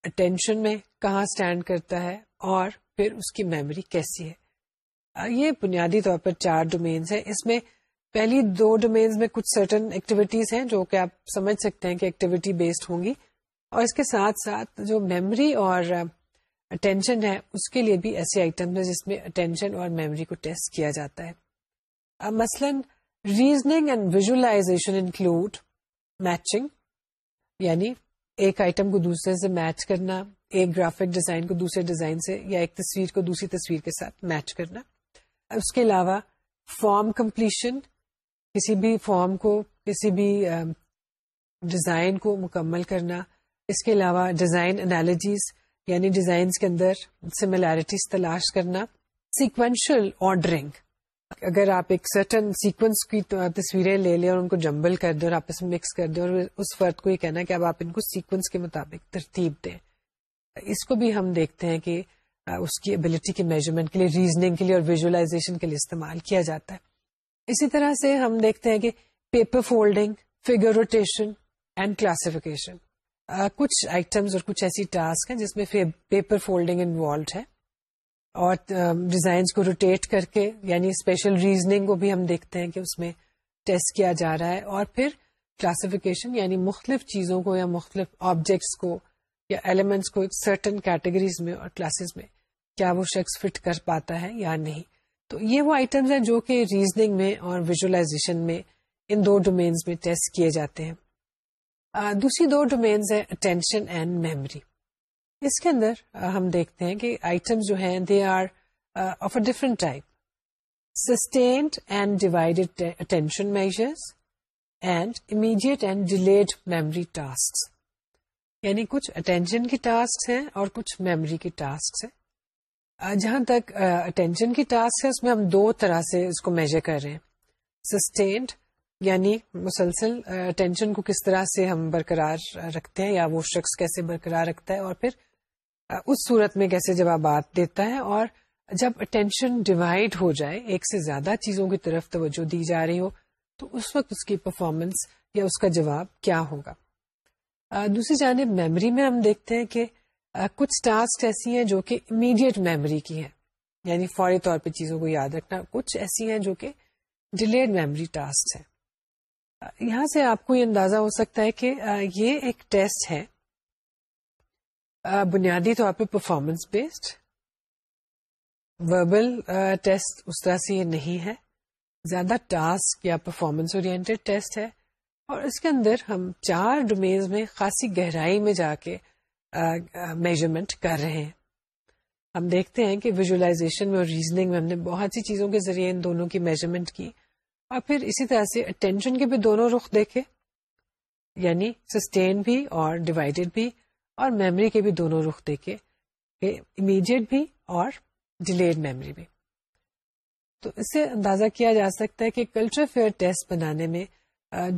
اٹینشن میں کہاں اسٹینڈ کرتا ہے اور پھر اس کی میموری کیسی ہے یہ بنیادی طور پر چار ڈومینس ہیں اس میں پہلی دو ڈومینس میں کچھ سرٹن ایکٹیویٹیز ہیں جو کہ آپ سمجھ سکتے ہیں کہ ایکٹیویٹی بیسڈ ہوں گی اور اس کے ساتھ ساتھ جو میموری اور اٹینشن ہے اس کے لیے بھی ایسے آئٹم ہیں جس میں اٹینشن اور میموری کو ٹیسٹ کیا جاتا ہے مثلاً reasoning and visualization include matching یعنی ایک آئٹم کو دوسرے سے میچ کرنا ایک گرافک ڈیزائن کو دوسرے ڈیزائن سے یا ایک تصویر کو دوسری تصویر کے ساتھ میچ کرنا اس کے علاوہ فارم کمپلیشن کسی بھی فارم کو کسی بھی ڈیزائن کو مکمل کرنا اس کے علاوہ ڈیزائن انالوجیز یعنی ڈیزائنس کے اندر سملیرٹیز تلاش کرنا سیکوینشل آرڈرنگ اگر آپ ایک سرٹن سیکوینس کی تصویریں لے لیں اور ان کو جمبل کر دیں اور آپس میں مکس کر دیں اور اس فرد کو یہ کہنا کہ اب آپ ان کو سیکوینس کے مطابق ترتیب دیں اس کو بھی ہم دیکھتے ہیں کہ اس کی ابلیٹی کے میجرمنٹ کے لیے ریزننگ کے لیے اور ویژلائزیشن کے لیے استعمال کیا جاتا ہے اسی طرح سے ہم دیکھتے ہیں کہ paper folding figure rotation and classification کچھ آئٹمس اور کچھ ایسی ٹاسک ہیں جس میں پیپر فولڈنگ انوالوڈ ہے اور ڈیزائنس کو روٹیٹ کر کے یعنی اسپیشل ریزننگ کو بھی ہم دیکھتے ہیں کہ اس میں ٹیسٹ کیا جا رہا ہے اور پھر کلاسیفیکیشن یعنی مختلف چیزوں کو یا مختلف آبجیکٹس کو یا ایلیمنٹس کو سرٹن کیٹیگریز میں اور کلاسز میں کیا وہ شخص فٹ کر پاتا ہے یا نہیں تو یہ وہ آئٹمس ہیں جو کہ ریزننگ میں اور ویژلائزیشن میں ان دو ڈومینس میں ٹیسٹ کیے جاتے ہیں دوسری دو ڈومینس ہیں اٹینشن اینڈ میموری اس کے اندر ہم دیکھتے ہیں کہ آئٹم جو ہیں they are of a different type sustained and divided attention measures and and immediate delayed memory task یعنی کچھ اٹینشن کی ٹاسک ہیں اور کچھ میمری کی ٹاسک ہیں uh, جہاں تک اٹینشن uh, کی ٹاسک ہے اس میں ہم دو طرح سے اس کو میجر کر رہے ہیں سسٹینڈ یعنی مسلسل اٹینشن uh, کو کس طرح سے ہم برقرار رکھتے ہیں یا وہ شخص کیسے برقرار رکھتا ہے اور پھر اس صورت میں کیسے جوابات دیتا ہے اور جب اٹینشن ڈیوائڈ ہو جائے ایک سے زیادہ چیزوں کی طرف توجہ دی جا رہی ہو تو اس وقت اس کی پرفارمنس یا اس کا جواب کیا ہوگا دوسری جانب میموری میں ہم دیکھتے ہیں کہ کچھ ٹاسک ایسی ہیں جو کہ امیڈیٹ میموری کی ہیں یعنی فوری طور پہ چیزوں کو یاد رکھنا کچھ ایسی ہیں جو کہ ڈیلیڈ میموری ٹاسک ہیں یہاں سے آپ کو یہ اندازہ ہو سکتا ہے کہ یہ ایک ٹیسٹ ہے بنیادی طور پہ پرفارمنس بیسڈ وربل ٹیسٹ اس طرح سے یہ نہیں ہے زیادہ ٹاسک یا پرفارمنس اور اس کے اندر ہم چار میں خاصی گہرائی میں جا کے میجرمنٹ کر رہے ہیں ہم دیکھتے ہیں کہ ویژلائزیشن میں اور ریزننگ میں ہم نے بہت سی چیزوں کے ذریعے ان دونوں کی میجرمنٹ کی اور پھر اسی طرح سے اٹینشن کے بھی دونوں رخ دیکھے یعنی سسٹین بھی اور ڈیوائڈیڈ بھی اور میموری کے بھی دونوں رخ دیکھے امیڈیٹ بھی اور ڈیلیڈ میموری بھی تو اس سے اندازہ کیا جا سکتا ہے کہ کلچر فیئر ٹیسٹ بنانے میں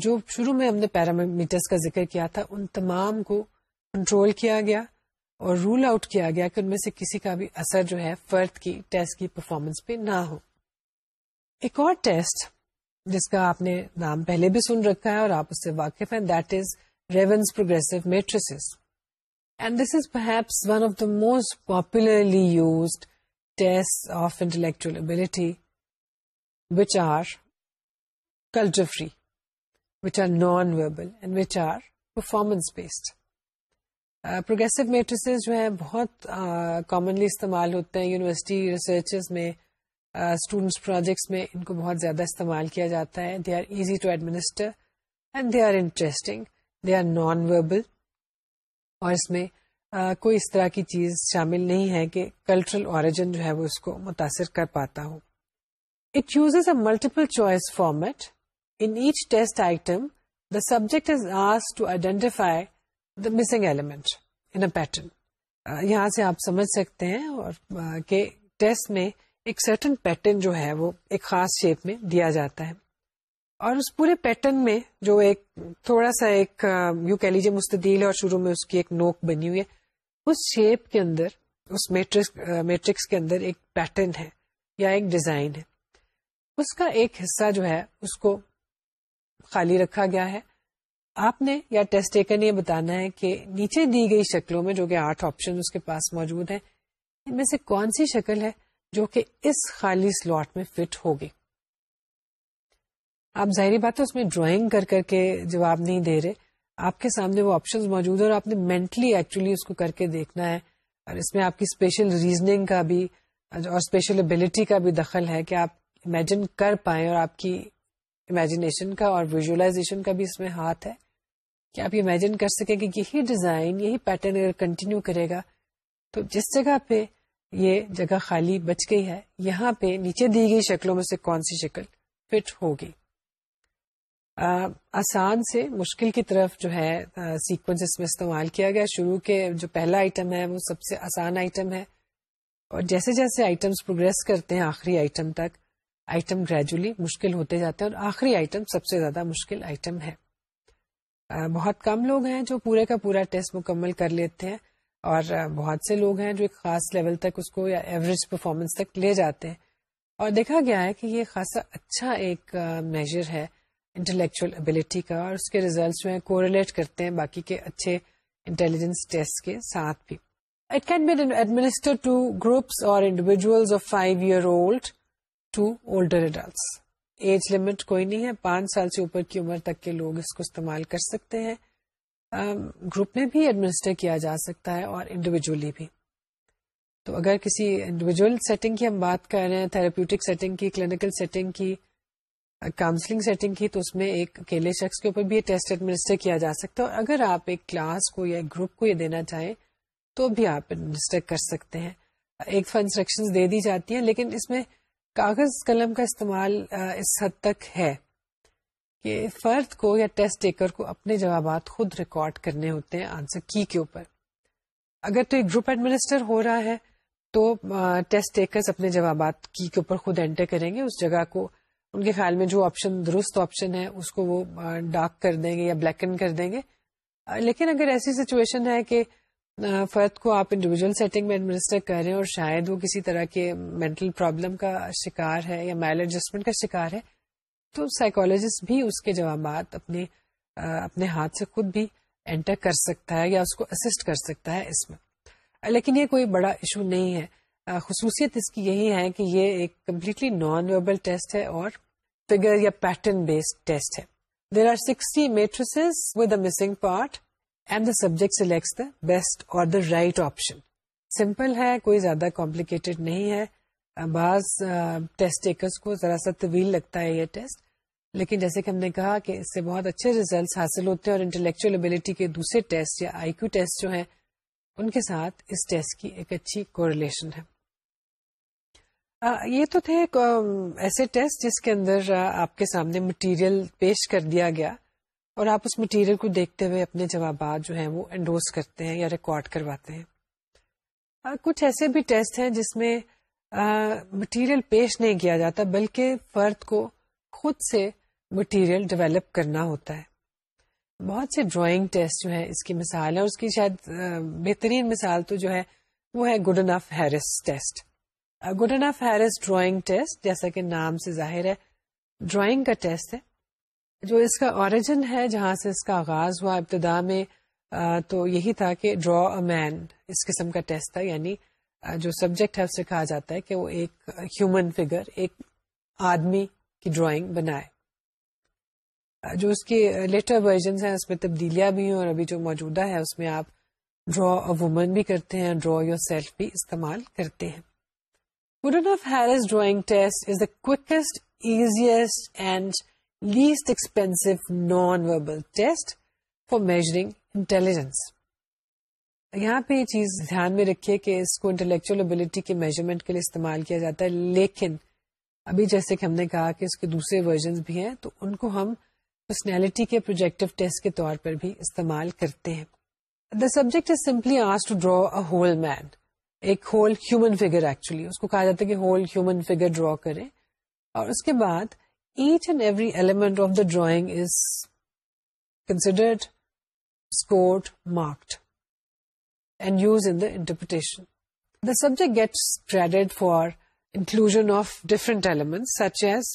جو شروع میں ہم نے پیرامیٹرس کا ذکر کیا تھا ان تمام کو کنٹرول کیا گیا اور رول آؤٹ کیا گیا کہ ان میں سے کسی کا بھی اثر جو ہے فرد کی ٹیسٹ کی پرفارمنس پہ نہ ہو ایک اور ٹیسٹ جس کا آپ نے نام پہلے بھی سن رکھا ہے اور آپ اس سے واقف ہیں that is Raven's progressive matrices and this is perhaps one of the most popularly used test of which which are culture free which are non based progressive matrices جو ہیں بہت کامنلی استعمال ہوتے ہیں یونیورسٹی ریسرچز میں اسٹوڈنٹس پروجیکٹس میں ان کو بہت زیادہ استعمال کیا جاتا ہے they are easy to administer and they are interesting they are non verbal اور اس میں آ, کوئی اس طرح کی چیز شامل نہیں ہے کہ کلچرل اوریجن جو ہے وہ اس کو متاثر کر پاتا ہو it uses a multiple choice format in each test item the subject is as to identify the missing element in pattern یہاں سے آپ سمجھ سکتے ہیں اور کہ ٹیسٹ میں ایک سرٹن پیٹرن جو ہے وہ ایک خاص شیپ میں دیا جاتا ہے اور اس پورے پیٹرن میں جو ایک تھوڑا سا ایک یو لیجیے مستدیل ہے اور شروع میں اس کی ایک نوک بنی ہوئی ہے اس شیپ کے اندر اس میٹرک میٹرکس کے اندر ایک پیٹرن ہے یا ایک ڈیزائن ہے اس کا ایک حصہ جو ہے اس کو خالی رکھا گیا ہے آپ نے یا ٹیسٹ نے یہ بتانا ہے کہ نیچے دی گئی شکلوں میں جو کہ آٹھ آپشن اس کے پاس موجود ہیں ان میں سے کون سی شکل ہے جو کہ اس خالی سلاٹ میں فٹ ہوگی آپ ظاہری بات ہے اس میں ڈرائنگ کر کر کے جواب نہیں دے رہے آپ کے سامنے وہ آپشن موجود ہے اور آپ نے مینٹلی ایکچولی اس کو کر کے دیکھنا ہے اور اس میں آپ کی اسپیشل ریزننگ کا بھی اور اسپیشل ابلٹی کا بھی دخل ہے کہ آپ امیجن کر پائیں اور آپ کی امیجنیشن کا اور ویژلائزیشن کا بھی اس میں ہاتھ ہے کہ آپ امیجن کر سکیں کہ یہی ڈیزائن یہی پیٹرن اگر کنٹینیو کرے گا تو جس جگہ پہ یہ جگہ خالی بچ گئی ہے یہاں پہ نیچے دی گئی شکلوں میں سے کون سی شکل فٹ ہوگی آسان سے مشکل کی طرف جو ہے سیکوینس میں استعمال کیا گیا شروع کے جو پہلا آئٹم ہے وہ سب سے آسان آئٹم ہے اور جیسے جیسے آئٹمس پروگرس کرتے ہیں آخری آئٹم تک آئٹم گریجولی مشکل ہوتے جاتے ہیں اور آخری آئٹم سب سے زیادہ مشکل آئٹم ہے بہت کم لوگ ہیں جو پورے کا پورا ٹیسٹ مکمل کر لیتے ہیں اور بہت سے لوگ ہیں جو ایک خاص لیول تک اس کو یا ایوریج پرفارمنس تک لے جاتے ہیں اور دیکھا گیا ہے کہ یہ خاصا اچھا ایک میجر ہے انٹلیکچوئل ابلیٹی کا اور اس کے ریزلٹس جو کوریلیٹ کرتے ہیں باقی کے اچھے انٹیلیجنس ٹیسٹ کے ساتھ بھی it can be administer to groups اور individual old to older adults age limit کوئی نہیں ہے پانچ سال سے اوپر کی عمر تک کے لوگ اس کو استعمال کر سکتے ہیں گروپ میں بھی ایڈمنسٹر کیا جا سکتا ہے اور انڈیویجلی بھی تو اگر کسی انڈیویجل سیٹنگ کی ہم بات کر رہے ہیں تھراپیوٹک سیٹنگ کی کلینکل سیٹنگ کی کاؤنسلنگ سیٹنگ کی تو اس میں ایک اکیلے شخص کے اوپر بھی یہ ٹیسٹ ایڈمنسٹر کیا جا سکتا ہے اور اگر آپ ایک کلاس کو یا گروپ کو یہ دینا چاہیں تو بھی آپ ایڈمنسٹر کر سکتے ہیں ایک تو انسٹرکشن دے دی جاتی ہیں لیکن اس میں کاغذ قلم کا استعمال اس حد تک ہے کہ فرد کو یا ٹیسٹ ٹیکر کو اپنے جوابات خود ریکارڈ کرنے ہوتے ہیں آنسر کی کے اوپر اگر تو ایک گروپ ایڈمنسٹر ہو رہا ہے تو ٹیسٹ ٹیکرز اپنے جوابات کی کے اوپر خود انٹر کریں گے اس جگہ کو ان کے خیال میں جو آپشن درست آپشن ہے اس کو وہ ڈارک کر دیں گے یا بلیکن کر دیں گے لیکن اگر ایسی سچویشن ہے کہ فرد کو آپ انڈیویجل سیٹنگ میں ایڈمنسٹر کر رہے ہیں اور شاید وہ کسی طرح کے مینٹل پرابلم کا شکار ہے یا میل ایڈجسٹمنٹ کا شکار ہے تو سائیکولوجسٹ بھی اس کے جوابات اپنے اپنے ہاتھ سے خود بھی انٹر کر سکتا ہے یا اس کو اسسٹ کر سکتا ہے اس میں لیکن یہ کوئی بڑا ایشو نہیں ہے خصوصیت اس کی یہی ہے کہ یہ ایک کمپلیٹلی نان ویبل ٹیسٹ ہے اور فگر یا پیٹرن بیسڈ ٹیسٹ ہے there are sixty matrices part and the subject selects simple ہے کوئی زیادہ کمپلیکیٹڈ نہیں ہے بعض ٹیسٹ ٹیکرس کو ذرا سا طویل لگتا ہے یہ ٹیسٹ لیکن جیسے کہ ہم نے کہا کہ اس سے بہت اچھے ریزلٹس حاصل ہوتے ہیں اور ابلیٹی کے دوسرے ٹیسٹ یا آئی کیو ٹیسٹ جو ہیں ان کے ساتھ اس ٹیسٹ کی ایک اچھی کوریلیشن ہے یہ تو تھے ایسے ٹیسٹ جس کے اندر آپ کے سامنے مٹیریل پیش کر دیا گیا اور آپ اس مٹیریل کو دیکھتے ہوئے اپنے جوابات جو ہیں وہ انڈوس کرتے ہیں یا ریکارڈ کرواتے ہیں کچھ ایسے بھی ٹیسٹ ہیں جس میں مٹیریل پیش نہیں کیا جاتا بلکہ فرد کو خود سے مٹیریل ڈیولپ کرنا ہوتا ہے بہت سے ڈرائنگ ٹیسٹ جو ہے اس کی مثال ہے اور اس کی شاید بہترین مثال تو جو ہے وہ ہے Goodenough Harris test Goodenough Harris drawing test جیسا کہ نام سے ظاہر ہے ڈرائنگ کا ٹیسٹ ہے جو اس کا آریجن ہے جہاں سے اس کا آغاز ہوا ابتدا میں تو یہی تھا کہ ڈرا اے مین اس قسم کا ٹیسٹ تھا یعنی جو سبجیکٹ ہے اسے کہا جاتا ہے کہ وہ ایک ہیومن فگر ایک آدمی کی ڈرائنگ بنائے جو اس کے لیٹر ورژن ہیں اس میں تبدیلیاں بھی ہیں اور ابھی جو موجودہ ہے اس میں آپ ڈرا اے وومن بھی کرتے ہیں ڈرا یور سیلف بھی استعمال کرتے ہیں Putative Harris drawing test is the quickest, easiest and least expensive non-verbal test for measuring intelligence. یہاں پہ یہ چیز دھیان میں رکھیے کہ اس کو انٹلیکچوئل ابلیٹی کے میجرمنٹ کے لیے استعمال کیا جاتا ہے لیکن ابھی جیسے کہ ہم نے کہا کہ اس کے دوسرے ورژن بھی ہیں تو ان کو ہم پرسنالٹی کے پروجیکٹو ٹیسٹ کے طور پر بھی استعمال کرتے ہیں the subject is simply as to draw a whole man ایک ہول ہیومن فیگر ایکچولی اس کو کہا جاتا ہے کہ ہول ہیومن فیگر ڈرا کریں اور اس کے بعد each and every element of the drawing is considered scored marked and used in the interpretation the subject gets credit for inclusion of different element such as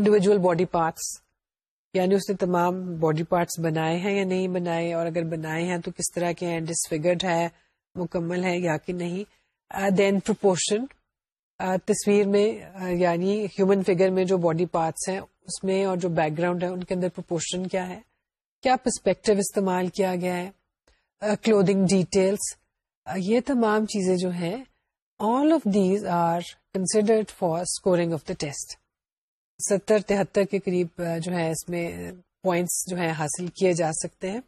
individual body parts یعنی اس نے تمام باڈی پارٹس بنائے ہیں یا نہیں بنائے اور اگر بنائے ہیں تو کس طرح کے ہیں ڈسفیگرڈ ہے مکمل ہے یا کہ نہیں دین پرپورشن تصویر میں یعنی ہیومن فگر میں جو باڈی پارٹس ہیں اس میں اور جو بیک گراؤنڈ ہے ان کے اندر پرپورشن کیا ہے کیا پرسپیکٹو استعمال کیا گیا ہے کلودنگ ڈیٹیلس یہ تمام چیزیں جو ہیں all of these are considered for scoring of the test ستر تہتر کے قریب جو ہے اس میں پوائنٹس جو ہے حاصل کیے جا سکتے ہیں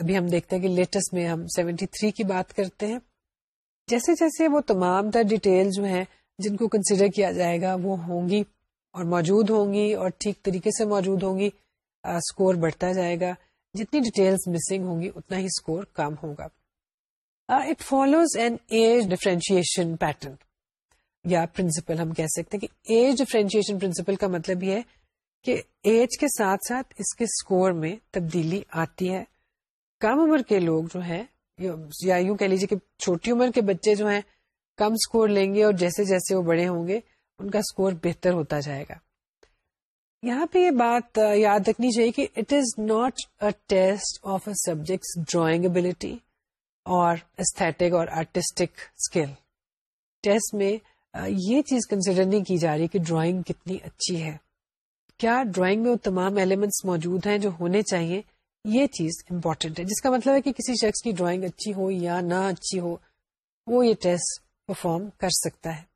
ابھی ہم دیکھتے ہیں کہ لیٹسٹ میں ہم 73 کی بات کرتے ہیں جیسے جیسے وہ تمام تر ڈیٹیل جو ہیں جن کو کنسیڈر کیا جائے گا وہ ہوں گی اور موجود ہوں گی اور ٹھیک طریقے سے موجود ہوں گی اسکور بڑھتا جائے گا جتنی ڈیٹیل مسنگ ہوں گی اتنا ہی اسکور کم ہوگا it follows an age differentiation pattern یا پرنسپل ہم کہہ سکتے ہیں کہ ایج ڈیفرینشیشن پرنسپل کا مطلب یہ ہے کہ ایج کے ساتھ ساتھ اس کے اسکور میں تبدیلی آتی ہے کم عمر کے لوگ جو ہیں یا یوں کہہ لیجیے کہ چھوٹی عمر کے بچے جو ہیں کم اسکور لیں گے اور جیسے جیسے وہ بڑے ہوں گے ان کا اسکور بہتر ہوتا جائے گا یہاں پہ یہ بات یاد رکھنی چاہیے کہ it is not a test of a subject drawing ability اور استھیٹک اور آرٹسٹک اسکل ٹیسٹ میں یہ چیز کنسیڈر نہیں کی جا رہی کہ ڈرائنگ کتنی اچھی ہے کیا ڈرائنگ میں وہ تمام ایلیمنٹس موجود ہیں جو ہونے چاہیے یہ چیز امپورٹنٹ ہے جس کا مطلب ہے کہ کسی شخص کی ڈرائنگ اچھی ہو یا نہ اچھی ہو وہ یہ ٹیسٹ پرفارم کر سکتا ہے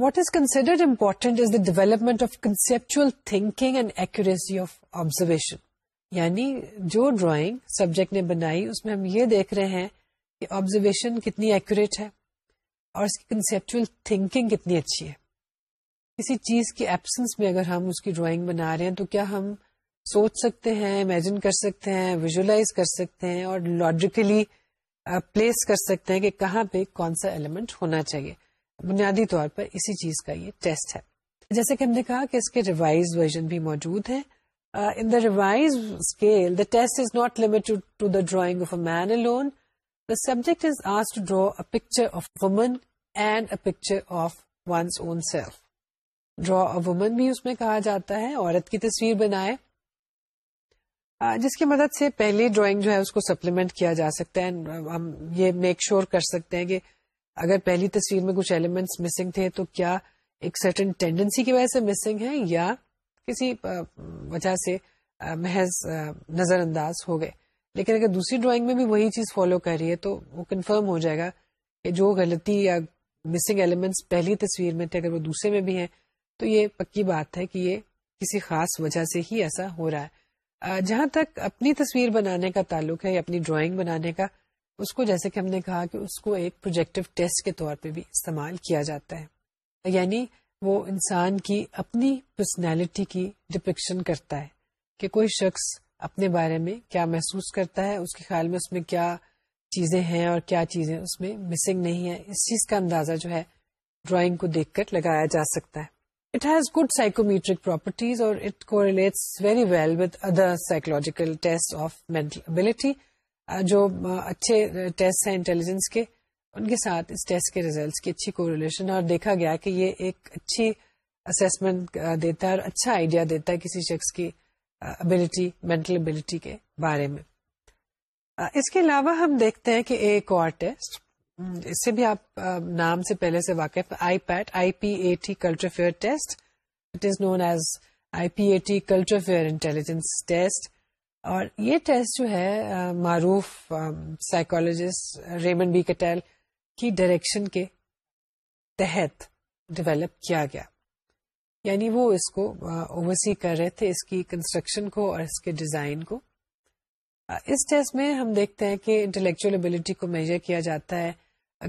what is considered is the development of conceptual thinking and accuracy of observation یعنی جو ڈرائنگ سبجیکٹ نے بنائی اس میں ہم یہ دیکھ رہے ہیں کہ آبزرویشن کتنی ایکوریٹ ہے اور اس کی کنسپچل تھنکنگ کتنی اچھی ہے کسی چیز کی ایبسنس میں اگر ہم اس کی ڈرائنگ بنا رہے ہیں تو کیا ہم سوچ سکتے ہیں امیجن کر سکتے ہیں ویژلائز کر سکتے ہیں اور لاجیکلی پلیس uh, کر سکتے ہیں کہ کہاں پہ کون سا ایلیمنٹ ہونا چاہیے بنیادی طور پر اسی چیز کا یہ ٹیسٹ ہے جیسے کہ ہم نے کہا کہ اس کے ریوائز ورژن بھی موجود ہیں in the revise scale the test is not limited to the drawing of a man alone the subject is as to draw a picture of woman and a picture of one's own self draw a woman بھی اس میں کہا جاتا ہے عورت کی تصویر بنائے جس کی مدد سے پہلی ڈرائنگ جو ہے اس کو سپلیمنٹ کیا جا سکتا ہے ہم یہ میک شیور کر سکتے ہیں کہ اگر پہلی تصویر میں کچھ ایلیمنٹس مسنگ تھے تو کیا ایک سرٹن ٹینڈنسی کی وجہ سے مسنگ ہیں یا کسی وجہ سے محض نظر انداز ہو گئے لیکن اگر دوسری ڈرائنگ میں بھی وہی چیز فالو کر رہی ہے تو وہ کنفرم ہو جائے گا کہ جو غلطی یا مسنگ ایلیمنٹس پہلی تصویر میں تھے اگر وہ دوسرے میں بھی ہیں تو یہ پکی بات ہے کہ یہ کسی خاص وجہ سے ہی ایسا ہو رہا ہے جہاں تک اپنی تصویر بنانے کا تعلق ہے یا اپنی ڈرائنگ بنانے کا اس کو جیسے کہ ہم نے کہا کہ اس کو ایک پروجیکٹو ٹیسٹ کے طور پہ بھی استعمال کیا جاتا ہے یعنی وہ انسان کی اپنی پرسنالٹی کی ڈپکشن کرتا ہے کہ کوئی شخص اپنے بارے میں کیا محسوس کرتا ہے اس کے خیال میں اس میں کیا چیزیں ہیں اور کیا چیزیں اس میں مسنگ نہیں ہیں اس چیز کا اندازہ جو ہے ڈرائنگ کو دیکھ کر لگایا جا سکتا ہے it has good psychometric properties اور اٹ کو ابلیٹی جو اچھے ٹیسٹ uh, ہیں انٹیلیجنس کے ان کے ساتھ اس ٹیسٹ کے ریزلٹس کی اچھی کو ریلیشن اور دیکھا گیا کہ یہ ایک اچھی اسیسمنٹ uh, دیتا ہے اور اچھا آئیڈیا دیتا ہے کسی شخص کی ابلٹی مینٹل ابلٹی کے بارے میں uh, اس کے علاوہ ہم دیکھتے ہیں کہ ایک اور ٹیسٹ اس سے بھی آپ نام سے پہلے سے واقف IPAT I P A T culture fair test it is known as I P A T culture fair intelligence test اور یہ ٹیسٹ جو ہے معروف سائیکولوجسٹ ریمن بی کٹیل کی ڈائریکشن کے تحت ڈیولپ کیا گیا یعنی وہ اس کو اوورسی کر رہے تھے اس کی کنسٹرکشن کو اور اس کے ڈیزائن کو اس ٹیسٹ میں ہم دیکھتے ہیں کہ انٹلیکچل ابلیٹی کو میجر کیا جاتا ہے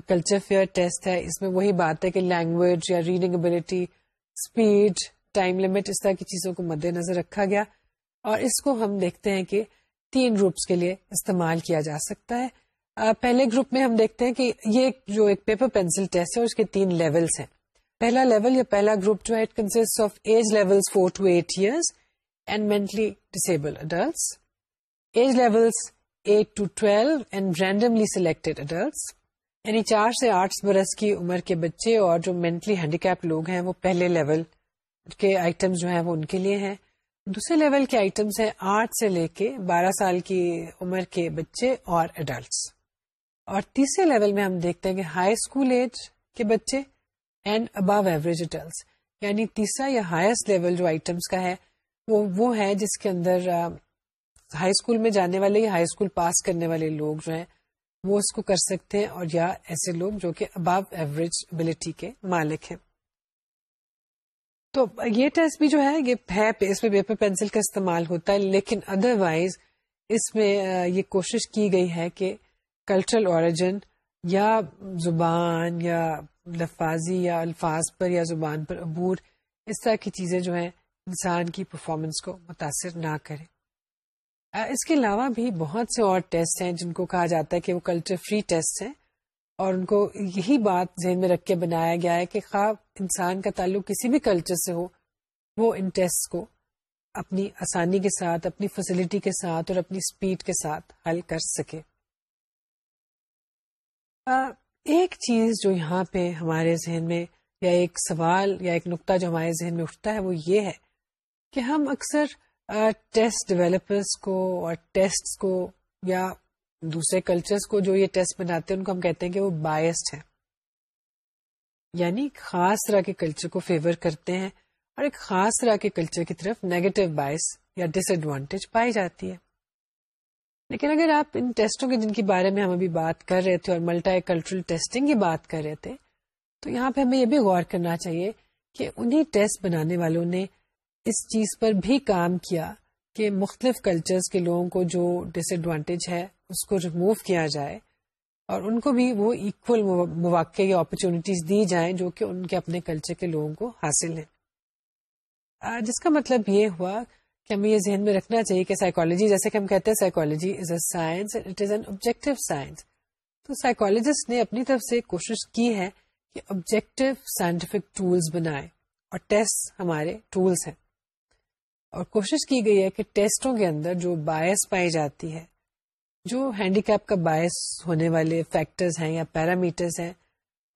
کلچر فیئر ٹیسٹ ہے اس میں وہی بات ہے کہ لینگویج یا ریڈنگ اسپیڈ ٹائم لمٹ اس طرح کی چیزوں کو مد نظر رکھا گیا اور اس کو ہم دیکھتے ہیں کہ تین گروپس کے لیے استعمال کیا جا سکتا ہے پہلے گروپ میں ہم دیکھتے ہیں کہ یہ جو ایک پیپر پینسل ٹیسٹ ہے اس کے تین لیولس ہیں پہلا لیول یا پہلا group consist of age level four to eight years and mentally disabled age level eight to twelve and randomly selected adults یعنی چار سے آٹھ برس کی عمر کے بچے اور جو مینٹلی ہینڈیکپ لوگ ہیں وہ پہلے لیول کے آئٹمس جو ہیں وہ ان کے لیے ہیں دوسرے لیول کے آئٹمس ہیں آٹھ سے لے کے بارہ سال کی عمر کے بچے اور ایڈلٹس اور تیسرے لیول میں ہم دیکھتے ہیں کہ ہائی اسکول ایج کے بچے اینڈ ابو ایوریج ایڈلٹس یعنی تیسرا یا ہائیسٹ لیول جو آئٹمس کا ہے وہ وہ ہے جس کے اندر ہائی اسکول میں جانے والے یا ہائی اسکول پاس کرنے والے لوگ جو ہیں وہ اس کو کر سکتے ہیں اور یا ایسے لوگ جو کہ ابو ایوریج ابلٹی کے مالک ہیں تو یہ ٹیسٹ بھی جو ہے یہ ہے اس میں پیپر پینسل کا استعمال ہوتا ہے لیکن ادروائز اس میں یہ کوشش کی گئی ہے کہ کلچرل اوریجن یا زبان یا لفاظی یا الفاظ پر یا زبان پر عبور اس طرح کی چیزیں جو ہیں انسان کی پرفارمنس کو متاثر نہ کریں اس کے علاوہ بھی بہت سے اور ٹیسٹ ہیں جن کو کہا جاتا ہے کہ وہ کلچر فری ٹیسٹ ہیں اور ان کو یہی بات ذہن میں رکھ کے بنایا گیا ہے کہ خواب انسان کا تعلق کسی بھی کلچر سے ہو وہ ان ٹیسٹ کو اپنی آسانی کے ساتھ اپنی فیسلٹی کے ساتھ اور اپنی اسپیڈ کے ساتھ حل کر سکے ایک چیز جو یہاں پہ ہمارے ذہن میں یا ایک سوال یا ایک نقطہ جو ہمارے ذہن میں اٹھتا ہے وہ یہ ہے کہ ہم اکثر ٹیسٹ ڈیولپرس کو اور ٹیسٹ کو یا دوسرے کلچرس کو جو یہ ٹیسٹ بناتے ہیں ان کو ہم کہتے ہیں کہ وہ بایسڈ ہیں یعنی خاص طرح کے کلچر کو فیور کرتے ہیں اور ایک خاص طرح کے کلچر کی طرف نیگیٹو باعث یا ڈس ایڈوانٹیج پائی جاتی ہے لیکن اگر آپ ان ٹیسٹوں کے جن کے بارے میں ہم ابھی بات کر رہے تھے اور ملٹا کلچرل ٹیسٹنگ کی بات کر رہے تھے تو یہاں پہ ہمیں یہ بھی غور کرنا چاہیے کہ انہیں ٹیسٹ بنانے والوں نے اس چیز پر بھی کام کیا کہ مختلف کلچرز کے لوگوں کو جو ڈس ایڈوانٹیج ہے اس کو ریموو کیا جائے اور ان کو بھی وہ ایکول مواقع یا اپرچونیٹیز دی جائیں جو کہ ان کے اپنے کلچر کے لوگوں کو حاصل ہیں جس کا مطلب یہ ہوا کہ ہمیں یہ ذہن میں رکھنا چاہیے کہ سائیکالوجی جیسے کہ ہم کہتے ہیں psychology is a science it is an objective science تو سائیکالوجسٹ نے اپنی طرف سے کوشش کی ہے کہ آبجیکٹو سائنٹیفک ٹولس بنائے اور ٹیسٹ ہمارے ٹولس ہیں اور کوشش کی گئی ہے کہ ٹیسٹوں کے اندر جو باعث پائی جاتی ہے جو کیپ کا باعث ہونے والے فیکٹرز ہیں یا پیرامیٹرز ہیں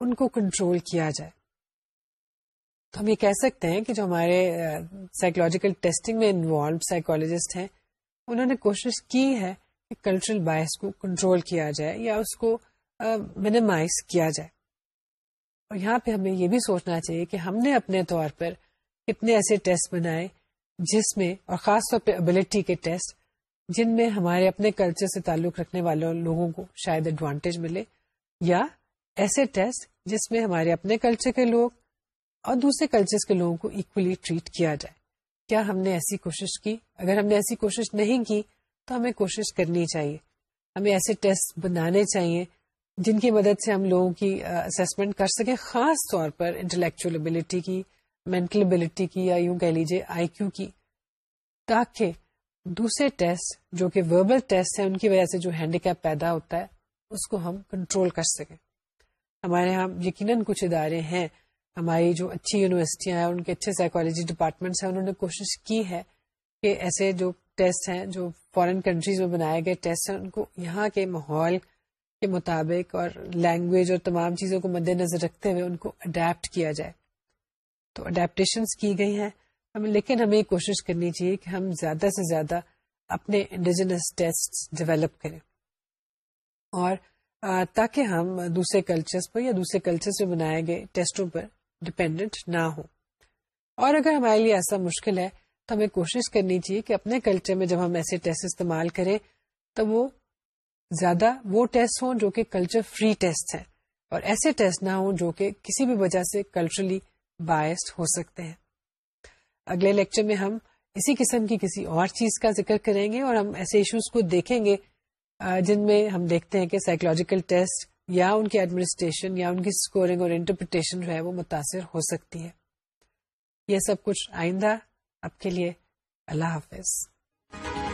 ان کو کنٹرول کیا جائے تو ہم یہ کہہ سکتے ہیں کہ جو ہمارے سائیکولوجیکل ٹیسٹنگ میں انوالو سائیکولوجسٹ ہیں انہوں نے کوشش کی ہے کہ کلچرل باعث کو کنٹرول کیا جائے یا اس کو منیمائز کیا جائے اور یہاں پہ ہمیں یہ بھی سوچنا چاہیے کہ ہم نے اپنے طور پر کتنے ایسے ٹیسٹ بنائے جس میں اور خاص طور پہ ابلیٹی کے ٹیسٹ جن میں ہمارے اپنے کلچر سے تعلق رکھنے والوں لوگوں کو شاید ایڈوانٹیج ملے یا ایسے ٹیسٹ جس میں ہمارے اپنے کلچر کے لوگ اور دوسرے کلچر کے لوگوں کو اکولی ٹریٹ کیا جائے کیا ہم نے ایسی کوشش کی اگر ہم نے ایسی کوشش نہیں کی تو ہمیں کوشش کرنی چاہیے ہمیں ایسے ٹیسٹ بنانے چاہیے جن کی مدد سے ہم لوگوں کی اسسمنٹ کر سکیں خاص طور پر انٹلیکچوئل ابلیٹی کی مینٹل ابلٹی کی یا یوں کہہ لیجیے آئی کیو کی تاکہ دوسرے ٹیسٹ جو کہ وربل ٹیسٹ ہیں ان کی وجہ سے جو ہینڈی کیپ پیدا ہوتا ہے اس کو ہم کنٹرول کر سکیں ہمارے یہاں یقیناً کچھ ادارے ہیں ہماری جو اچھی یونیورسٹیاں ہیں ان کے اچھے سائیکالوجی ڈپارٹمنٹس ہیں انہوں نے کوشش کی ہے کہ ایسے جو ٹیسٹ ہیں جو فارن کنٹریز میں بنائے گئے ٹیسٹ ہیں ان کو یہاں کے ماحول کے مطابق اور لینگویج اور تمام چیزوں کو مد نظر رکھتے ہوئے ان کو اڈیپٹ کیا جائے تو اڈیپٹیشنس کی گئی ہیں لیکن ہمیں کوشش کرنی چاہیے کہ ہم زیادہ سے زیادہ اپنے انڈیجنس ٹیسٹ ڈیولپ کریں اور تاکہ ہم دوسرے کلچرس پر یا دوسرے کلچر سے بنائے گئے ٹیسٹوں پر ڈپینڈنٹ نہ ہوں اور اگر ہمارے لیے ایسا مشکل ہے تو ہمیں کوشش کرنی چاہیے کہ اپنے کلچر میں جب ہم ایسے ٹیسٹ استعمال کریں تو وہ زیادہ وہ ٹیسٹ ہوں جو کہ کلچر فری ٹیسٹ ہیں اور ایسے ٹیسٹ نہ ہوں جو کہ کسی بھی وجہ سے کلچرلی بائسڈ ہو سکتے ہیں اگلے لیکچر میں ہم اسی قسم کی کسی اور چیز کا ذکر کریں گے اور ہم ایسے ایشوز کو دیکھیں گے جن میں ہم دیکھتے ہیں کہ سائیکولوجیکل ٹیسٹ یا ان کی ایڈمنسٹریشن یا ان کی اسکورنگ اور انٹرپریٹیشن جو ہے وہ متاثر ہو سکتی ہے یہ سب کچھ آئندہ آپ کے لیے اللہ حافظ